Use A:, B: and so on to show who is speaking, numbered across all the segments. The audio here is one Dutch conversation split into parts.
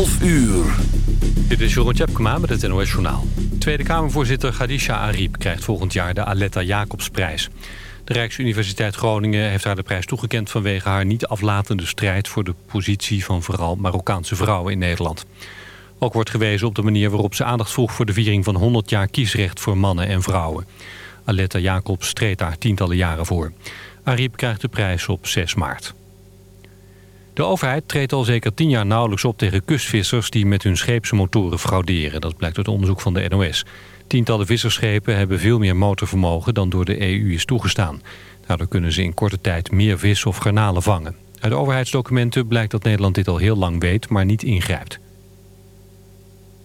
A: 12 uur.
B: Dit is Jeroen Tjepkema met het NOS Journaal. Tweede Kamervoorzitter Khadija Ariep krijgt volgend jaar de Aletta Jacobsprijs. De Rijksuniversiteit Groningen heeft haar de prijs toegekend... vanwege haar niet aflatende strijd voor de positie van vooral Marokkaanse vrouwen in Nederland. Ook wordt gewezen op de manier waarop ze aandacht vroeg... voor de viering van 100 jaar kiesrecht voor mannen en vrouwen. Aletta Jacobs streed daar tientallen jaren voor. Ariep krijgt de prijs op 6 maart. De overheid treedt al zeker tien jaar nauwelijks op tegen kustvissers... die met hun scheepsmotoren frauderen. Dat blijkt uit onderzoek van de NOS. Tientallen visserschepen hebben veel meer motorvermogen... dan door de EU is toegestaan. Daardoor kunnen ze in korte tijd meer vis of garnalen vangen. Uit overheidsdocumenten blijkt dat Nederland dit al heel lang weet... maar niet ingrijpt.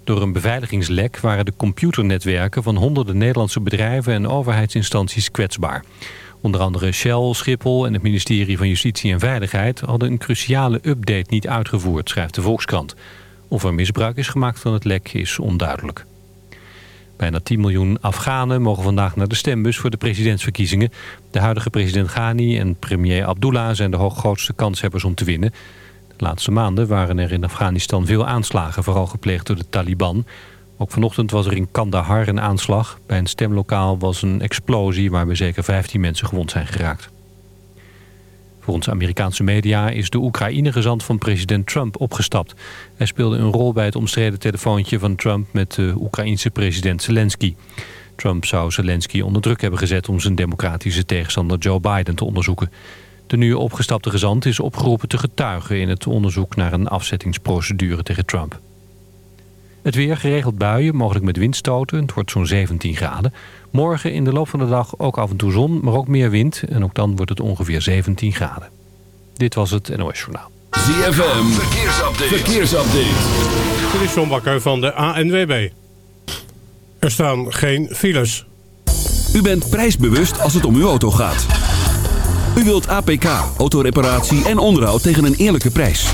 B: Door een beveiligingslek waren de computernetwerken... van honderden Nederlandse bedrijven en overheidsinstanties kwetsbaar. Onder andere Shell, Schiphol en het ministerie van Justitie en Veiligheid... hadden een cruciale update niet uitgevoerd, schrijft de Volkskrant. Of er misbruik is gemaakt van het lek is onduidelijk. Bijna 10 miljoen Afghanen mogen vandaag naar de stembus voor de presidentsverkiezingen. De huidige president Ghani en premier Abdullah zijn de hooggrootste kanshebbers om te winnen. De laatste maanden waren er in Afghanistan veel aanslagen, vooral gepleegd door de Taliban... Ook vanochtend was er in Kandahar een aanslag. Bij een stemlokaal was een explosie waarbij zeker 15 mensen gewond zijn geraakt. Volgens Amerikaanse media is de Oekraïne-gezant van president Trump opgestapt. Hij speelde een rol bij het omstreden telefoontje van Trump met de Oekraïense president Zelensky. Trump zou Zelensky onder druk hebben gezet om zijn democratische tegenstander Joe Biden te onderzoeken. De nu opgestapte gezant is opgeroepen te getuigen in het onderzoek naar een afzettingsprocedure tegen Trump. Het weer geregeld buien, mogelijk met windstoten. Het wordt zo'n 17 graden. Morgen in de loop van de dag ook af en toe zon, maar ook meer wind. En ook dan wordt het ongeveer 17 graden. Dit was het NOS Journaal.
A: ZFM, verkeersupdate. verkeersupdate.
C: Dit is John Bakker van de ANWB. Er staan geen files.
A: U bent prijsbewust als het om uw auto gaat. U wilt APK, autoreparatie en onderhoud tegen een eerlijke prijs.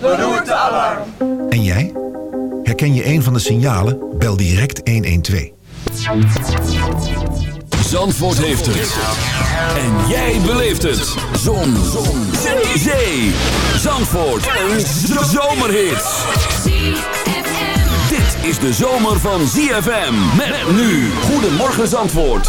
D: beroerte, alarm.
E: En jij? Herken je een van de signalen? Bel direct 112.
A: Zandvoort heeft het. En jij beleeft het. Zon. Zon. Zee. Zee. Zandvoort. Een zomerhit. Dit is de zomer van ZFM. Met nu. Goedemorgen Zandvoort.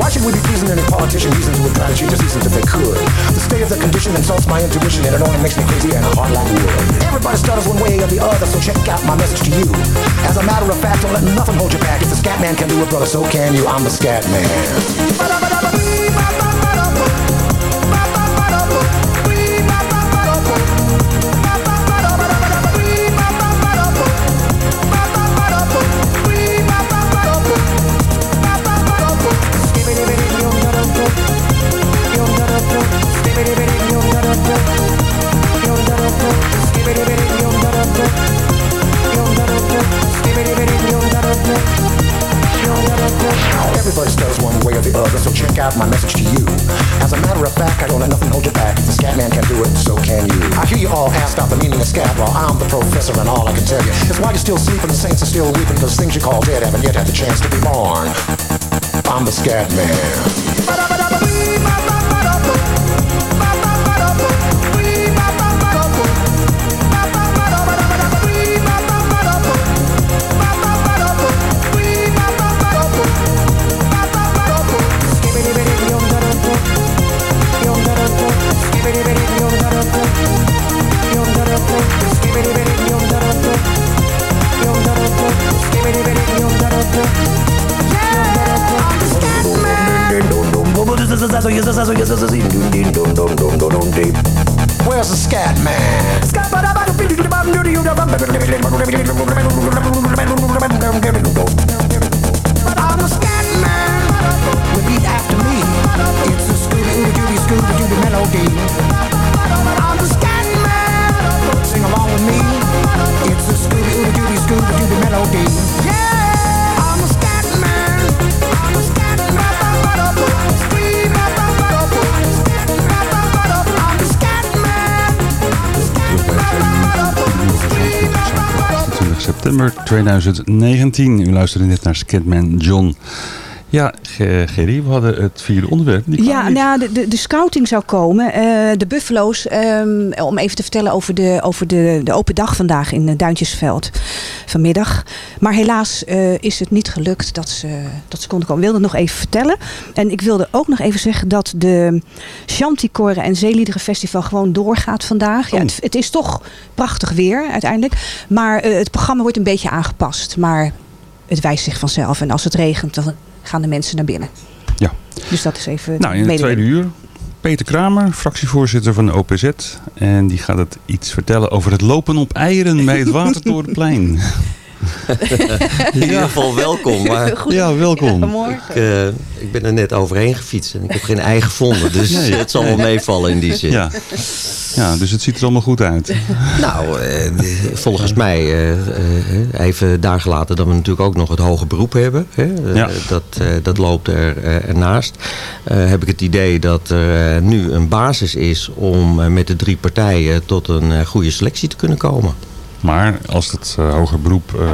F: Why should we be pleasing any politician reasons would try to change the seasons if they could? The state of the condition insults my intuition and it only makes me crazy and hard like wood. Everybody stutters one way or the other, so check out my message to you. As a matter of fact, don't let nothing hold you back. If the scat man can do it, brother, so can you. I'm the scat man. Everybody stutters one way or the other, so check out my message to you. As a matter of fact, I don't let nothing hold you back. If the scat man can do it, so can you. I hear you all ask about the meaning of scat, while I'm the professor and all I can tell you is why you're still sleeping, the saints are still weeping, those things you call dead haven't yet had the chance to be born. I'm the scat man. Where's the scat man? I'm the scat man. Repeat after me. It's a Scooby Scooby melody. I'm the scat man. Sing along with me. It's a Scooby Scooby melody. Yeah, I'm the scat man. I'm the scat man.
G: September 2019. U luisterde net naar Scatman John. Ja, Ge- Gerry, we hadden het vierde onderwerp.
H: Ja,
G: niet.
H: nou, de, de, de scouting zou komen. Eh, de Buffalo's, ehm, om even te vertellen over, de, over de, de open dag vandaag in eh, Duintjesveld vanmiddag. Maar helaas eh, is het niet gelukt dat ze, dat ze konden komen. Ik wilde het nog even vertellen. En ik wilde ook nog even zeggen dat de Chanticoren en Zeeliederenfestival gewoon doorgaat vandaag. Ja,
G: Oh.
H: het, het is toch prachtig weer uiteindelijk. Maar het programma wordt een beetje aangepast. Maar het wijst zich vanzelf. En als het regent, dan gaan de mensen naar binnen.
G: Ja.
H: Dus dat is even...
G: Nou, in het
H: mededeling.
G: tweede uur. Peter Kramer, fractievoorzitter van de OPZ. En die gaat het iets vertellen over het lopen op eieren bij het Watertorenplein.
I: In ieder geval welkom. Maar
H: Goed.
G: Ja, welkom.
H: Morgen.
I: ik, eh, ik ben er net overheen gefietst en ik heb geen ei gevonden. Dus
G: Nee.
I: het zal wel meevallen in die zin.
G: Ja. ja, dus het ziet er allemaal goed uit.
I: Nou, eh, volgens mij, eh, eh, even daar gelaten dat we natuurlijk ook nog het hoge beroep hebben. Hè?
G: Ja.
I: dat, eh, dat loopt er, eh, ernaast. Eh, heb ik het idee dat er nu een basis is om met de drie partijen tot een eh, goede selectie te kunnen komen.
G: Maar als het eh, hoger beroep eh,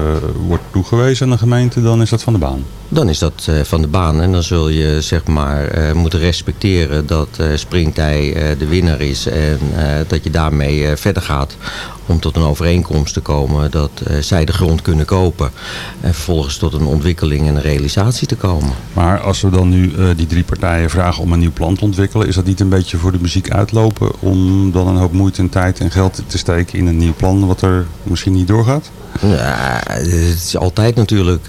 G: wordt toegewezen aan de gemeente, dan is dat van de baan.
I: Dan is dat eh, van de baan en dan zul je zeg maar eh, moeten respecteren dat eh Springtij de winnaar is en dat je daarmee verder gaat om tot een overeenkomst te komen dat zij de grond kunnen kopen en vervolgens tot een ontwikkeling en een realisatie te komen.
G: Maar als we dan nu die drie partijen vragen om een nieuw plan te ontwikkelen, is dat niet een beetje voor de muziek uitlopen om dan een hoop moeite en tijd en geld te steken in een nieuw plan wat er misschien niet doorgaat?
I: Ja, het is altijd natuurlijk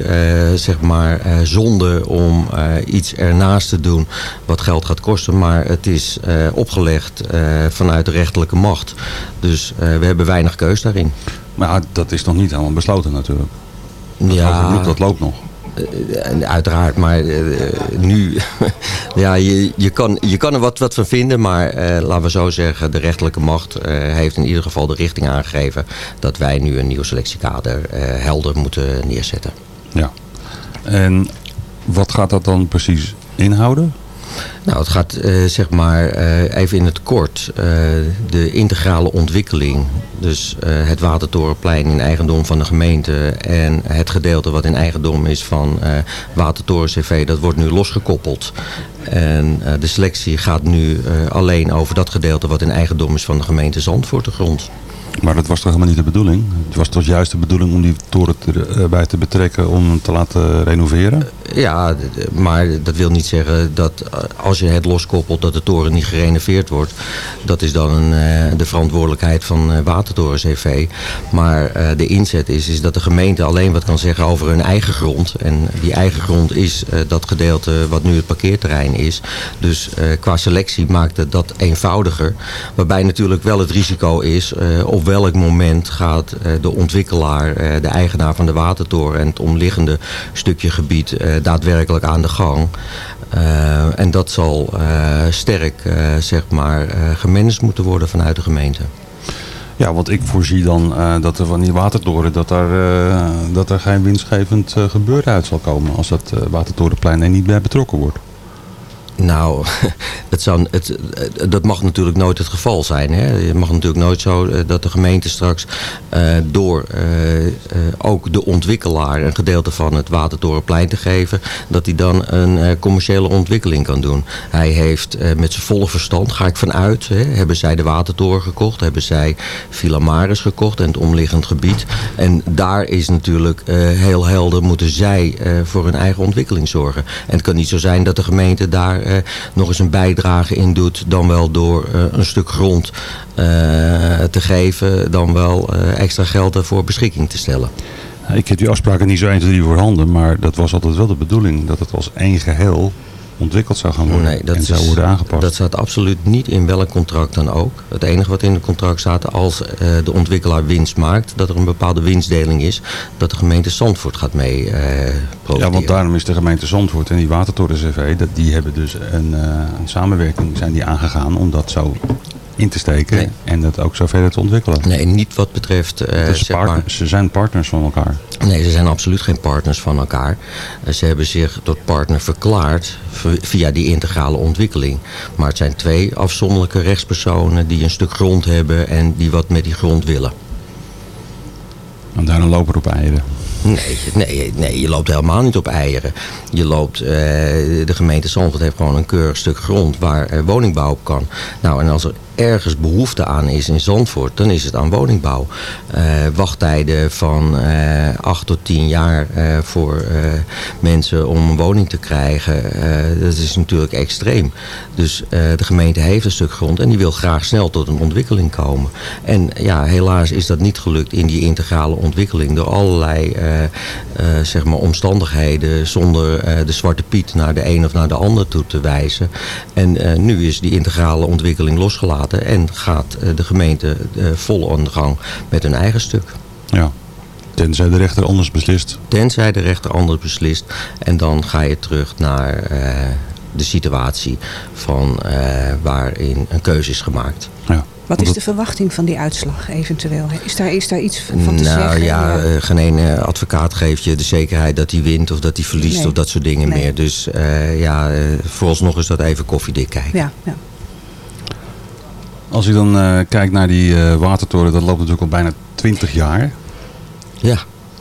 I: zeg maar zonde om eh, iets ernaast te doen wat geld gaat kosten. Maar het is eh, opgelegd eh, vanuit de rechterlijke macht. Dus eh, we hebben weinig keus daarin.
G: Maar dat is nog niet helemaal besloten natuurlijk. Dat hoger beroep, dat loopt nog.
I: Eh, uiteraard, maar eh, nu, ja, je, je, kan, je kan er wat, wat van vinden, maar eh, laten we zo zeggen, de rechterlijke macht eh, heeft in ieder geval de richting aangegeven dat wij nu een nieuw selectiekader eh, helder moeten neerzetten.
G: Ja. En wat gaat dat dan precies inhouden?
I: Nou, het gaat eh, zeg maar eh, even in het kort. eh, de integrale ontwikkeling. Dus het Watertorenplein in eigendom van de gemeente. En het gedeelte wat in eigendom is van Watertoren CV. Dat wordt nu losgekoppeld. En de selectie gaat nu alleen over dat gedeelte wat in eigendom is van de gemeente Zandvoort de grond.
G: Maar dat was toch helemaal niet de bedoeling? Het was toch juist de bedoeling om die toren erbij te betrekken om hem te laten renoveren?
I: Ja, maar dat wil niet zeggen dat eh, als je het loskoppelt dat de toren niet gerenoveerd wordt. Dat is dan eh, de verantwoordelijkheid van eh, Watertoren CV. Maar de inzet is, is dat de gemeente alleen wat kan zeggen over hun eigen grond. En die eigen grond is dat gedeelte wat nu het parkeerterrein is. Dus qua selectie maakt het dat eenvoudiger. Waarbij natuurlijk wel het risico is op welk moment gaat de ontwikkelaar, de eigenaar van de watertoren en het omliggende stukje gebied daadwerkelijk aan de gang. Eh, en dat zal eh, sterk eh, zeg maar, eh gemanaged moeten worden vanuit de gemeente.
G: Ja, want ik voorzie dan eh, dat er van die watertoren, dat eh, dat er geen winstgevend eh, gebeuren uit zal komen als dat eh, watertorenplein er niet bij betrokken wordt.
I: Nou, het zou, het, dat mag natuurlijk nooit het geval zijn. Hè? Het mag natuurlijk nooit zo eh, dat de gemeente straks eh, door eh, ook de ontwikkelaar een gedeelte van het Watertorenplein te geven, dat hij dan een commerciële ontwikkeling kan doen. Hij heeft met zijn volle verstand, ga ik vanuit, hè, hebben zij de Watertoren gekocht, hebben zij Villa Maris gekocht en het omliggend gebied. En daar is natuurlijk heel helder, moeten zij voor hun eigen ontwikkeling zorgen. En het kan niet zo zijn dat de gemeente daar nog eens een bijdrage in doet, dan wel door eh, een stuk grond eh, te geven, dan wel eh, extra geld ervoor beschikking te stellen.
G: Ik heb die afspraken niet zo 1, 2, 3 voorhanden, maar dat was altijd wel de bedoeling. Dat het als één geheel ontwikkeld zou gaan worden
I: Nee, dat
G: en zou
I: is-
G: worden aangepast.
I: Dat staat absoluut niet in welk contract dan ook. Het enige wat in het contract staat, als eh, de ontwikkelaar winst maakt, dat er een bepaalde winstdeling is, dat de gemeente Zandvoort gaat mee eh
G: Ja, want daarom is de gemeente Zandvoort en die Watertoren CV, dat, die hebben dus een, eh, een samenwerking zijn die aangegaan om dat zo in te steken en dat ook zo verder te ontwikkelen.
I: Nee, niet wat betreft... eh, zeg
G: partner-
I: maar-
G: ze zijn partners van elkaar.
I: Nee, ze zijn absoluut geen partners van elkaar. Eh, Ze hebben zich tot partner verklaard via die integrale ontwikkeling. Maar het zijn twee afzonderlijke rechtspersonen die een stuk grond hebben en die wat met die grond willen.
G: En daar een loper op eieren.
I: Nee, nee, nee, je loopt helemaal niet op eieren. Je loopt, eh, de gemeente Zandvoort heeft gewoon een keurig stuk grond waar woningbouw op kan. Nou, en als er ergens behoefte aan is in Zandvoort, dan is het aan woningbouw. Eh, wachttijden van eh 8 tot 10 jaar eh, voor mensen om een woning te krijgen, dat is natuurlijk extreem. Dus de gemeente heeft een stuk grond en die wil graag snel tot een ontwikkeling komen. En ja, helaas is dat niet gelukt in die integrale ontwikkeling door allerlei zeg maar omstandigheden zonder de zwarte piet naar de een of naar de ander toe te wijzen. En nu is die integrale ontwikkeling losgelaten en gaat eh, de gemeente eh, vol aan de gang met hun eigen stuk.
G: Ja, tenzij de rechter anders beslist.
I: Tenzij de rechter anders beslist. En dan ga je terug naar eh, de situatie van eh, waarin een keuze is gemaakt.
G: Ja.
H: Wat is de verwachting van die uitslag eventueel? Is daar, is daar iets van te
I: nou
H: zeggen?
I: ja, eh, geen ene advocaat geeft je de zekerheid dat hij wint of dat hij verliest
H: Nee.
I: of dat soort dingen
H: Nee.
I: meer. Dus eh, ja, vooralsnog is dat even koffiedik kijken.
H: ja, ja.
G: Als u dan eh, kijkt naar die eh, watertoren, dat loopt natuurlijk al bijna 20 jaar.
I: Ja.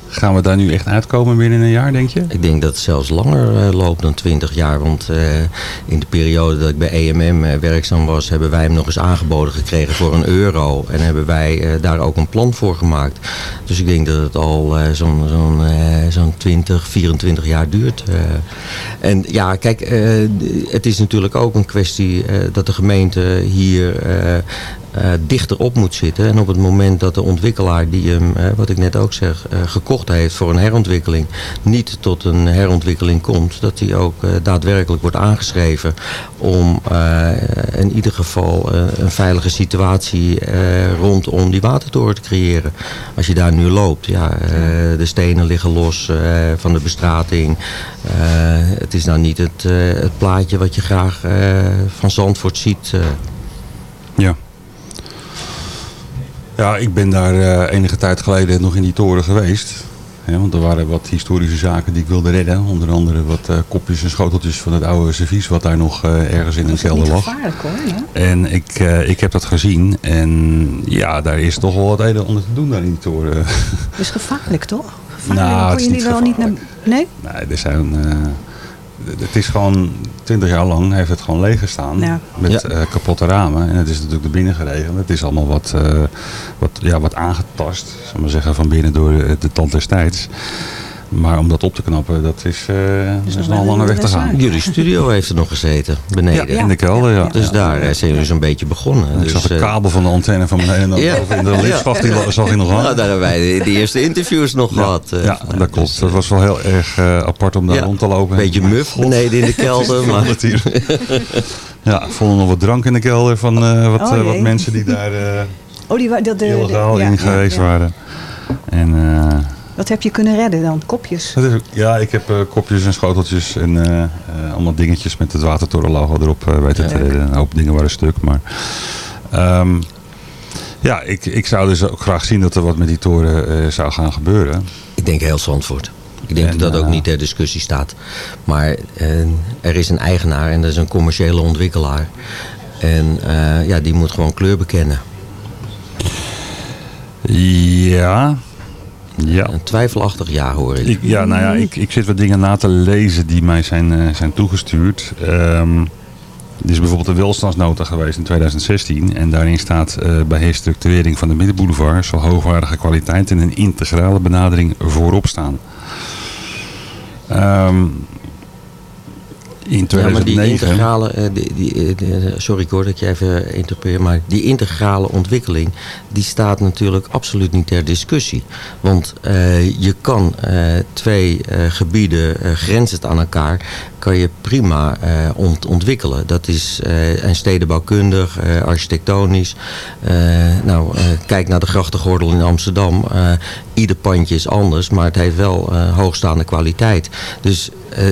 G: Gaan we daar nu echt uitkomen binnen een jaar, denk je?
I: Ik denk dat het zelfs langer eh, loopt dan 20 jaar. Want eh, in de periode dat ik bij EMM eh, werkzaam was, hebben wij hem nog eens aangeboden gekregen voor een euro. En hebben wij daar ook een plan voor gemaakt. Dus ik denk dat het al zo'n zo'n zo'n 20, 24 jaar duurt. En ja, kijk, het is natuurlijk ook een kwestie dat de gemeente hier eh, eh, dichter op moet zitten. En op het moment dat de ontwikkelaar die hem, eh, wat ik net ook zeg, eh, gekocht heeft voor een herontwikkeling, niet tot een herontwikkeling komt, dat die ook daadwerkelijk wordt aangeschreven om in ieder geval een veilige situatie rondom die watertoren te creëren. Als je daar nu loopt, ja, de stenen liggen los van de bestrating. Het is nou niet het, het plaatje wat je graag van Zandvoort ziet.
G: Ja. Ja, ik ben daar eh, enige tijd geleden nog in die toren geweest. Ja, want er waren wat historische zaken die ik wilde redden. Onder andere wat eh, kopjes en schoteltjes van het oude servies wat daar nog eh, ergens in een
H: Dat is
G: kelder lag.
H: gevaarlijk hoor. Ja?
G: En ik, ik heb dat gezien. En ja, daar is toch wel wat een en ander te doen daar in die toren.
H: Dat is gevaarlijk toch? Gevaarlijk.
G: Nou, het is
H: je
G: niet
H: die wel niet naar... Nee?
G: Nee, er zijn... eh, het is gewoon... 20 jaar lang heeft het gewoon leeg gestaan.
H: Ja.
G: Met
I: Ja.
G: eh, kapotte ramen. En het is natuurlijk de binnen geregeld. Het is allemaal wat, eh, wat, ja, wat aangetast. Zal ik maar zeggen, van binnen door de, de tand des tijds. Maar om dat op te knappen, dat is, eh dat is
H: nog
G: een lange
H: een
G: weg te gaan.
I: Jullie studio heeft er nog gezeten, beneden.
G: Ja, in de kelder, ja.
I: Dus daar eh, zijn jullie zo'n beetje begonnen.
G: Ik
I: dus,
G: zag de
I: eh,
G: kabel van de antenne van beneden naar
I: Ja.
G: in de liftschacht. Die
I: Ja.
G: zag je nog aan.
I: Nou, daar hebben wij de, de eerste interviews nog gehad. eh.
G: Ja, dat klopt. Dat was wel heel erg eh, apart om daar
I: Ja,
G: rond te lopen.
I: Beetje
G: Maar
I: muf beneden in de kelder. maar...
G: hier. Ja, ik vond nog wat drank in de kelder van eh, wat,
H: Oh,
G: wat mensen die daar eh
H: Oh, die, dat, de,
G: illegaal in geweest waren. En eh,
H: Wat heb je kunnen redden dan? Kopjes?
G: dat is ook, ja, ik heb eh, kopjes en schoteltjes en eh, eh, allemaal dingetjes met het watertorenlogo erop eh, weten te redden. Een hoop dingen waren stuk, maar... ehm, ja, ik, ik zou dus ook graag zien dat er wat met die toren eh, zou gaan gebeuren.
I: Ik denk heel Zandvoort. Ik denk
G: En,
I: dat dat ook niet ter discussie staat. Maar er is een eigenaar en dat is een commerciële ontwikkelaar. En eh, ja, die moet gewoon kleur bekennen.
G: Ja. Ja.
I: Een twijfelachtig ja hoor ik.
G: Ik, ja, nou ja, ik, ik zit wat dingen na te lezen die mij zijn, eh, zijn toegestuurd. Ehm, er is bijvoorbeeld een welstandsnota geweest in 2016. En daarin staat eh, bij herstructurering van de middenboulevard... zal hoogwaardige kwaliteit en een integrale benadering voorop staan. Ehm, in
I: Ja, maar die
G: 2009...
I: integrale, eh, die, die, eh, de- sorry ik hoor dat je even interpreteer, maar die integrale ontwikkeling, die staat natuurlijk absoluut niet ter discussie. Want eh, je kan eh, twee eh, gebieden grenzend aan elkaar, kan je prima eh, ont ontwikkelen. Dat is en stedenbouwkundig, eh, architectonisch. Nou, kijk naar de grachtengordel in Amsterdam. Ieder pandje is anders, maar het heeft wel hoogstaande kwaliteit. Dus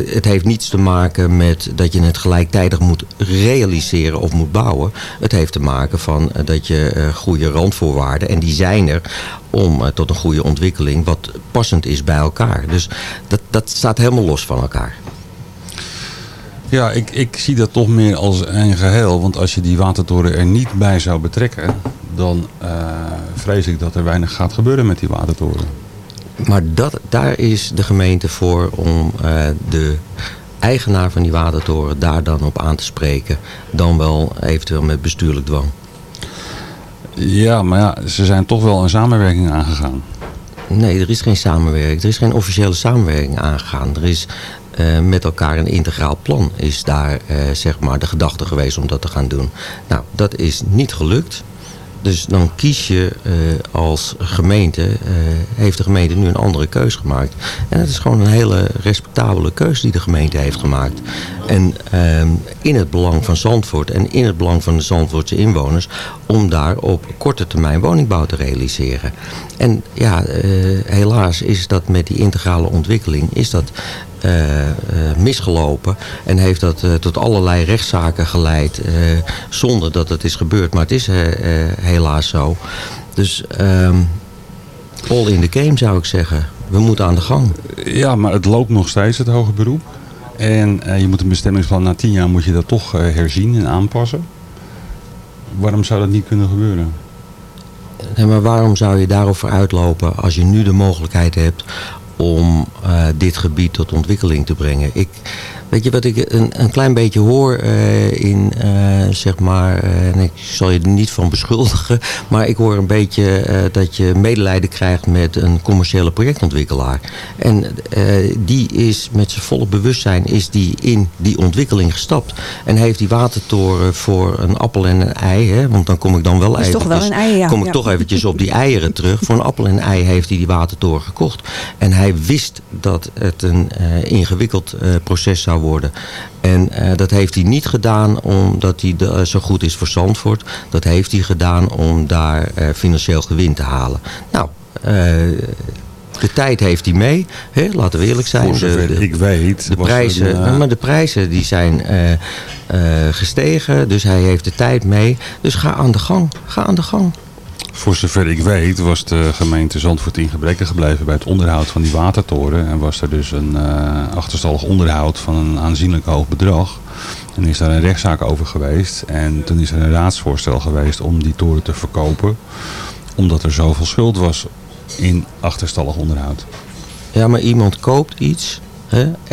I: het heeft niets te maken met dat je het gelijktijdig moet realiseren of moet bouwen. Het heeft te maken van dat je goede randvoorwaarden, en die zijn er om tot een goede ontwikkeling wat passend is bij elkaar. Dus dat, dat staat helemaal los van elkaar.
G: Ja, ik, ik zie dat toch meer als een geheel. Want als je die watertoren er niet bij zou betrekken... dan eh, vrees ik dat er weinig gaat gebeuren met die watertoren.
I: Maar dat, daar is de gemeente voor om eh, de eigenaar van die watertoren daar dan op aan te spreken. Dan wel eventueel met bestuurlijk dwang.
G: Ja, maar ja, ze zijn toch wel een samenwerking aangegaan.
I: Nee, er is geen samenwerking. Er is geen officiële samenwerking aangegaan. Er is eh, met elkaar een integraal plan. Is daar eh, zeg maar de gedachte geweest om dat te gaan doen. Nou, dat is niet gelukt. Dus dan kies je eh, als gemeente, heeft de gemeente nu een andere keus gemaakt. En het is gewoon een hele respectabele keus die de gemeente heeft gemaakt. En ehm, in het belang van Zandvoort en in het belang van de Zandvoortse inwoners... om daar op korte termijn woningbouw te realiseren. En ja, eh, helaas is dat met die integrale ontwikkeling... is dat eh, eh, misgelopen en heeft dat tot allerlei rechtszaken geleid zonder dat het is gebeurd. Maar het is helaas zo. Dus ehm, all in the game zou ik zeggen. We moeten aan de gang.
G: Ja, maar het loopt nog steeds, het hoger beroep. En eh, je moet een bestemmingsplan na tien jaar moet je dat toch eh, herzien en aanpassen. Waarom zou dat niet kunnen gebeuren?
I: Maar waarom zou je daarover uitlopen als je nu de mogelijkheid hebt om eh, dit gebied tot ontwikkeling te brengen? Ik, weet je wat ik een, een klein beetje hoor eh, in, eh, zeg maar, eh, en ik zal je er niet van beschuldigen, maar ik hoor een beetje eh, dat je medelijden krijgt met een commerciële projectontwikkelaar. En eh, die is met zijn volle bewustzijn is die in die ontwikkeling gestapt. En heeft die watertoren voor een appel en een ei, hè, want dan kom ik dan wel
H: is toch wel
I: eventjes-
H: een ei, ja.
I: kom ik
H: Ja.
I: toch eventjes op die eieren terug. Voor een appel en een ei heeft hij die watertoren gekocht. En hij wist dat het een eh, ingewikkeld eh, proces zou worden. En eh, dat heeft hij niet gedaan omdat hij de- eh, zo goed is voor Zandvoort. Dat heeft hij gedaan om daar eh, financieel gewin te halen. Nou, de tijd heeft hij mee. Laten we eerlijk zijn. De- de-
G: ik weet.
I: de prijzen,
G: een,
I: maar de prijzen die zijn gestegen, dus hij heeft de tijd mee. Dus ga aan de gang, ga aan de gang.
G: Voor zover ik weet was de gemeente Zandvoort in gebreken gebleven bij het onderhoud van die watertoren. En was er dus een eh, achterstallig onderhoud van een aanzienlijk hoog bedrag. En is daar een rechtszaak over geweest. En toen is er een raadsvoorstel geweest om die toren te verkopen. Omdat er zoveel schuld was in achterstallig onderhoud.
I: Ja, maar iemand koopt iets.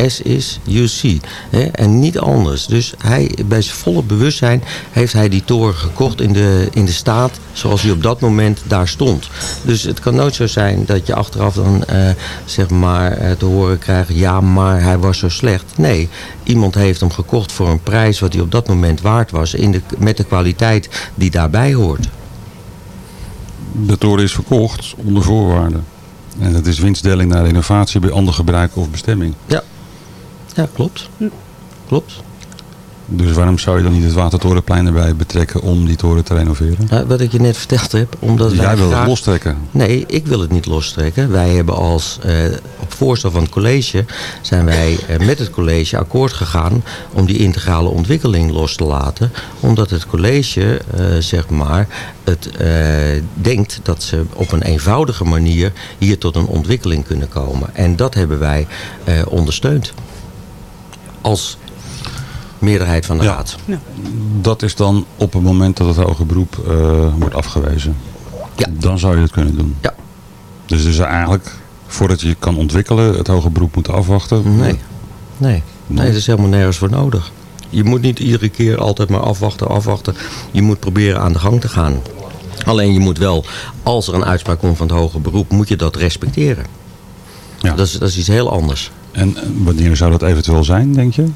I: S is you see. Hè? En niet anders. Dus hij, bij zijn volle bewustzijn heeft hij die toren gekocht in de, in de staat zoals hij op dat moment daar stond. Dus het kan nooit zo zijn dat je achteraf dan eh, zeg maar eh, te horen krijgt... ja, maar hij was zo slecht. Nee, iemand heeft hem gekocht voor een prijs wat hij op dat moment waard was... In de, met de kwaliteit die daarbij hoort.
G: De toren is verkocht onder voorwaarden. En dat is winstdeling naar renovatie bij ander gebruik of bestemming.
I: Ja, ja klopt. Klopt.
G: Dus waarom zou je dan niet het Watertorenplein erbij betrekken om die toren te renoveren?
I: Nou, wat ik je net verteld heb. Omdat
G: Dus
I: wij
G: jij wil het lostrekken?
I: Nee, ik wil het niet lostrekken. Wij hebben als, eh, op voorstel van het college, zijn wij eh, met het college akkoord gegaan om die integrale ontwikkeling los te laten. Omdat het college, eh, zeg maar, het eh, denkt dat ze op een eenvoudige manier hier tot een ontwikkeling kunnen komen. En dat hebben wij eh, ondersteund. Als meerderheid van de raad.
G: Dat is dan op het moment dat het hoger beroep eh, wordt afgewezen.
I: Ja.
G: Dan zou je het kunnen doen.
I: Ja.
G: Dus dus eigenlijk, voordat je kan ontwikkelen, het hoger beroep moeten afwachten.
I: Nee. Nee. Nee, dat is helemaal nergens voor nodig. Je moet niet iedere keer altijd maar afwachten, afwachten. Je moet proberen aan de gang te gaan. Alleen je moet wel, als er een uitspraak komt van het hoger beroep, moet je dat respecteren.
G: Ja.
I: Dat, is, dat is iets heel anders.
G: En eh, wanneer zou dat eventueel zijn, denk je?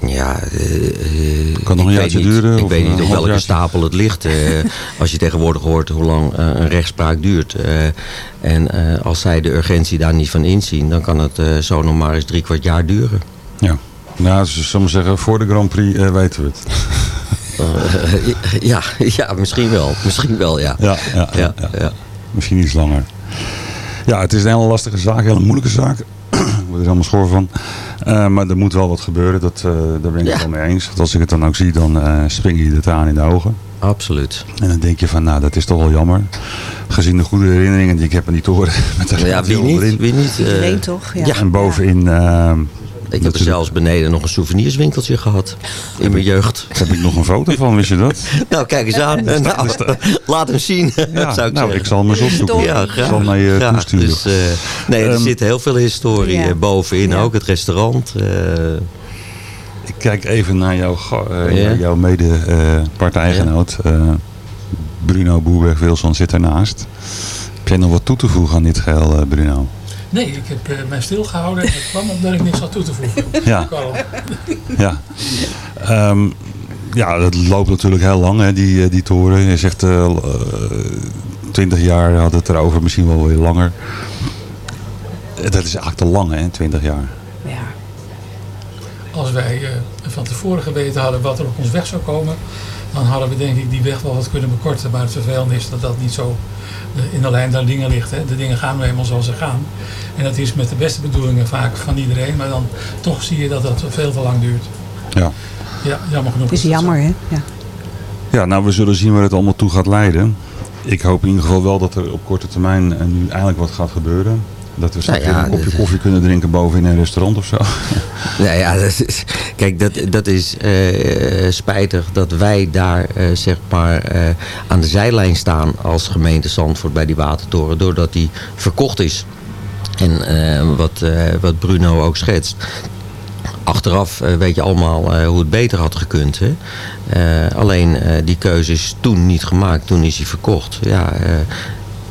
I: Ja, eh,
G: Kan nog een jaartje
I: niet,
G: duren,
I: Ik
G: of
I: weet niet op welke stapel het ligt. eh, als je tegenwoordig hoort hoe lang eh, een rechtspraak duurt. en als zij de urgentie daar niet van inzien, dan kan het zo nog maar eens drie kwart jaar duren.
G: Ja. Nou, we zeggen, voor de Grand Prix weten we het.
I: Ja, ja, misschien wel. Misschien wel, ja.
G: Ja, ja, ja, ja. Misschien iets langer. Ja, het is een hele lastige zaak, een hele moeilijke zaak. Word er helemaal schor van. Eh, maar er moet wel wat gebeuren, dat, eh, daar ben ik het wel mee eens. Want als ik het dan ook zie, dan eh spring je de traan in de ogen.
I: Absoluut.
G: En dan denk je van, nou, dat is toch wel jammer. Gezien de goede herinneringen die ik heb aan die toren. Met de
I: Ja, wie niet? Wie niet?
H: Iedereen toch? Ja.
G: En bovenin...
I: ik heb er zelfs beneden nog een souvenirswinkeltje gehad. In mijn jeugd.
G: Daar heb ik nog een foto van, wist je dat?
I: Nou, kijk eens aan. Nou, laat hem zien.
G: Ja,
I: zou ik
G: nou,
I: zeggen.
G: ik zal hem eens opzoeken.
I: Ja,
G: Ik zal hem naar je
I: Graag.
G: toesturen.
I: Dus, eh, nee, er
G: Ehm,
I: zit heel veel historie
H: Ja.
I: eh, bovenin ook. Het restaurant. eh,
G: Ik kijk even naar jouw, eh,
I: Ja.
G: jouw mede-partijgenoot. eh, Bruno Boerberg-Wilson zit ernaast. Heb jij nog wat toe te voegen aan dit geheel, eh, Bruno?
J: Nee, ik heb eh, mij stilgehouden en het kwam omdat ik niks had toe te voegen.
G: Ja. Ja. Ehm, ja, dat loopt natuurlijk heel lang, hè, die, eh, die toren. Je zegt eh, eh, 20 jaar had het erover, misschien wel weer langer. Dat is eigenlijk te lang, hè, 20 jaar.
J: Als wij eh, van tevoren geweten hadden wat er op ons weg zou komen, dan hadden we denk ik die weg wel wat kunnen bekorten. Maar het vervelende is dat dat niet zo eh, in de lijn der dingen ligt. Hè. De dingen gaan nu eenmaal zoals ze gaan. En dat is met de beste bedoelingen vaak van iedereen, maar dan toch zie je dat dat veel te lang duurt.
G: Ja.
J: Ja, jammer genoeg.
H: Het is
J: dat zo.
H: jammer, hè? Ja.
G: Ja, nou, we zullen zien waar het allemaal toe gaat leiden. Ik hoop in ieder geval wel dat er op korte termijn eh, nu eindelijk wat gaat gebeuren. Dat we straks
I: Nou ja,
G: een kopje koffie kunnen drinken boven in een restaurant of zo.
I: Nou ja, dat is, kijk, dat, dat is eh, spijtig dat wij daar eh, zeg maar eh, aan de zijlijn staan als gemeente Zandvoort bij die watertoren, doordat die verkocht is. En wat, wat Bruno ook schetst. Achteraf weet je allemaal hoe het beter had gekund. Hè? Alleen die keuze is toen niet gemaakt. Toen is hij verkocht. Ja,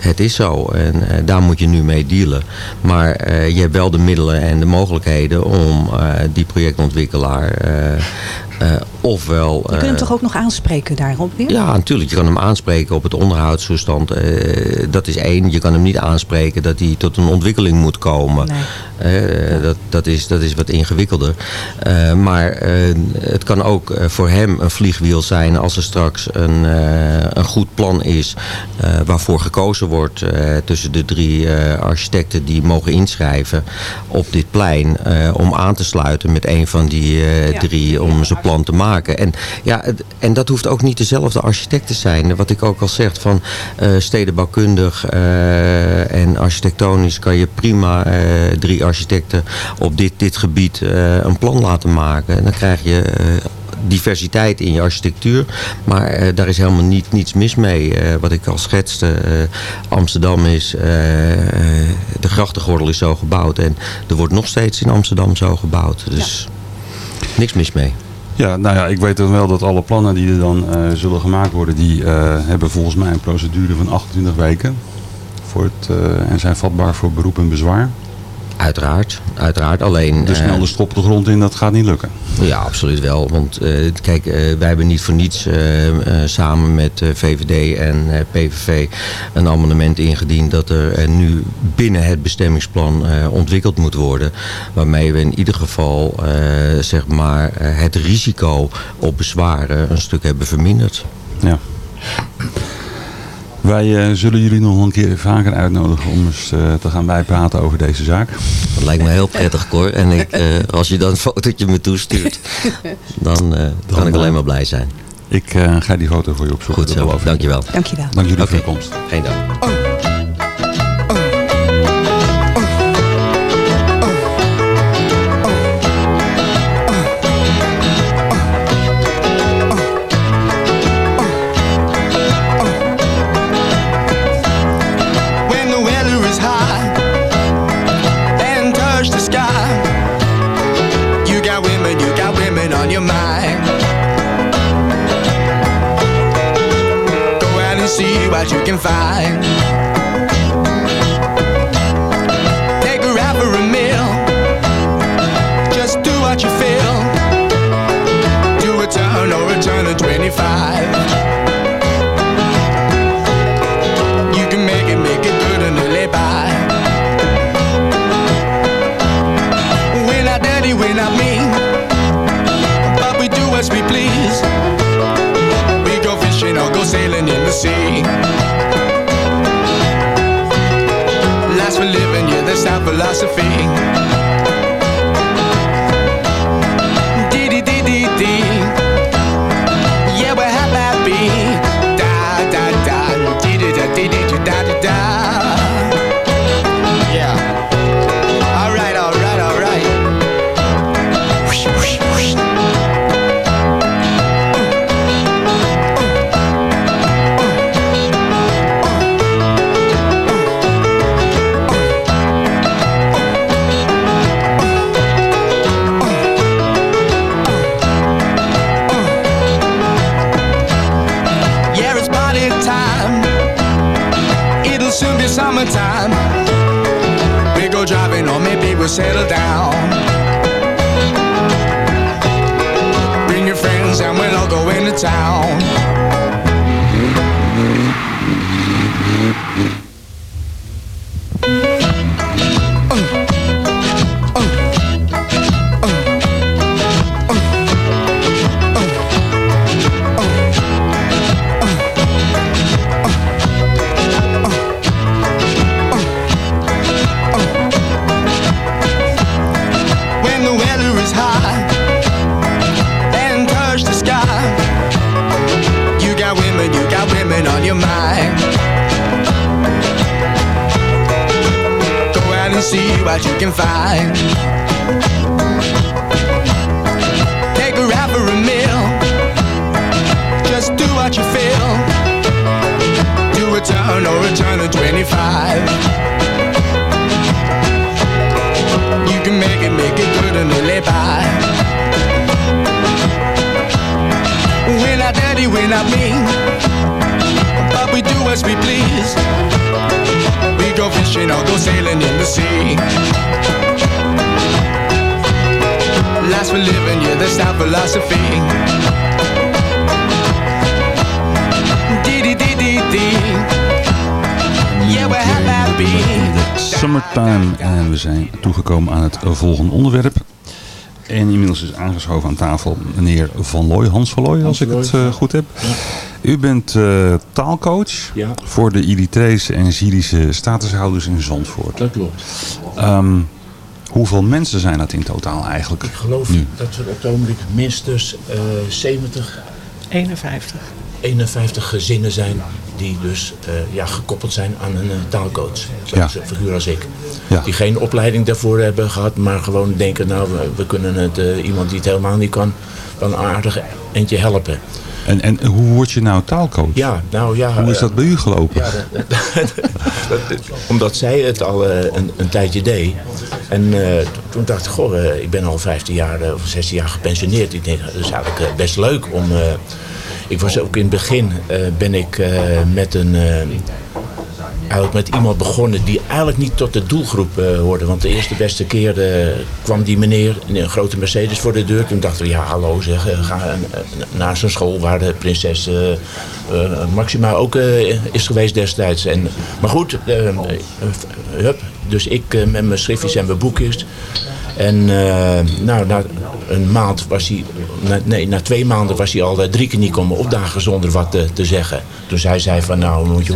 I: het is zo en eh, daar moet je nu mee dealen. Maar eh, je hebt wel de middelen en de mogelijkheden om eh, die projectontwikkelaar eh, ofwel...
H: Je kunt hem
I: eh,
H: toch ook nog aanspreken daarop weer?
I: ja, natuurlijk. Je kan hem aanspreken op het onderhoudstoestand. Eh, dat is één. Je kan hem niet aanspreken dat hij tot een ontwikkeling moet komen. Dat, dat, is, dat is wat ingewikkelder. Maar het kan ook voor hem een vliegwiel zijn als er straks een, een goed plan is waarvoor gekozen wordt tussen de drie architecten die mogen inschrijven op dit plein om aan te sluiten met een van die
H: Ja.
I: drie om zijn plan te maken. En, ja, het- en dat hoeft ook niet dezelfde architect te zijn. Wat ik ook al zeg, van eh, stedenbouwkundig eh, en architectonisch kan je prima eh, drie architecten op dit, dit gebied een plan laten maken. En dan krijg je diversiteit in je architectuur. Maar daar is helemaal niet, niets mis mee. Wat ik al schetste, Amsterdam is, de grachtengordel is zo gebouwd. En er wordt nog steeds in Amsterdam zo gebouwd. Dus niks mis mee.
G: Ja, nou ja, ik weet dan wel dat alle plannen die er dan eh, zullen gemaakt worden, die eh, hebben volgens mij een procedure van 28 weken. Voor het, eh, en zijn vatbaar voor beroep en bezwaar.
I: Uiteraard, uiteraard. Alleen...
G: Dus
I: eh,
G: snel de strop de grond in, dat gaat niet lukken.
I: Ja, absoluut wel. Want eh, kijk, eh, wij hebben niet voor niets eh, eh, samen met eh, VVD en eh, PVV een amendement ingediend dat er eh, nu binnen het bestemmingsplan eh, ontwikkeld moet worden. Waarmee we in ieder geval eh, zeg maar, eh, het risico op bezwaren een stuk hebben verminderd.
G: Ja. Wij eh, zullen jullie nog een keer vaker uitnodigen om eens eh, te gaan bijpraten over deze zaak.
I: Dat lijkt me heel prettig, Cor. En ik, eh, als je dan een fotootje me toestuurt, dan eh, kan ik alleen maar blij zijn.
G: Ik eh, ga die foto voor je opzoeken.
I: Goed zo.
H: Oh,
I: dankjewel.
H: Dankjewel.
G: Dank jullie voor de komst.
I: Geen dank.
K: when what you can find. Philosophy. We're not mean, but we do as we please. We go fishing or go sailing in the sea. Life's for living, yeah, that's our philosophy. Dee dee dee dee we're happy.
G: Summertime. En we zijn toegekomen aan het volgende onderwerp. En inmiddels is aangeschoven aan tafel meneer Van Looy, Hans van Looy, als ik het eh, goed heb. U bent eh, taalcoach
L: Ja.
G: voor de Eritrese en Syrische statushouders in Zandvoort.
L: Dat klopt.
G: Ehm, hoeveel mensen zijn dat in totaal eigenlijk?
L: Ik geloof
G: nu?
L: dat er op het ogenblik minstens eh 70,
M: 51.
L: 51 gezinnen zijn die dus eh, ja, gekoppeld zijn aan een eh, taalcoach. Zo'n
G: Ja.
L: figuur als ik.
G: Ja.
L: Die geen opleiding daarvoor hebben gehad, maar gewoon denken, nou, we, we kunnen het, eh, iemand die het helemaal niet kan, een aardig eentje helpen.
G: En, en hoe word je nou taalcoach?
L: Ja, nou ja.
G: Hoe is dat bij u gelopen?
L: Ja, dat- dat- dat- omdat zij het al een, een tijdje deed. En toen dacht ik, goh, ik ben al 15 jaar of 16 jaar gepensioneerd. Ik denk, dat is eigenlijk best leuk om... eh, ik was ook in het begin, eh, ben ik eh, met een... eh, eigenlijk met iemand begonnen die eigenlijk niet tot de doelgroep eh, hoorde. Want de eerste beste keer eh, kwam die meneer in een grote Mercedes voor de deur. Toen dachten we, ja hallo zeg, eh, ga eh, naar zijn school waar de prinses eh, eh, Maxima ook eh, is geweest destijds. En, maar goed, eh, eh, hup, dus ik eh, met mijn schriftjes en mijn boekjes. En eh, nou, na een maand was hij, na, nee, na twee maanden was hij al drie keer niet komen opdagen zonder wat eh, te zeggen. Toen zei zij van nou, moet je,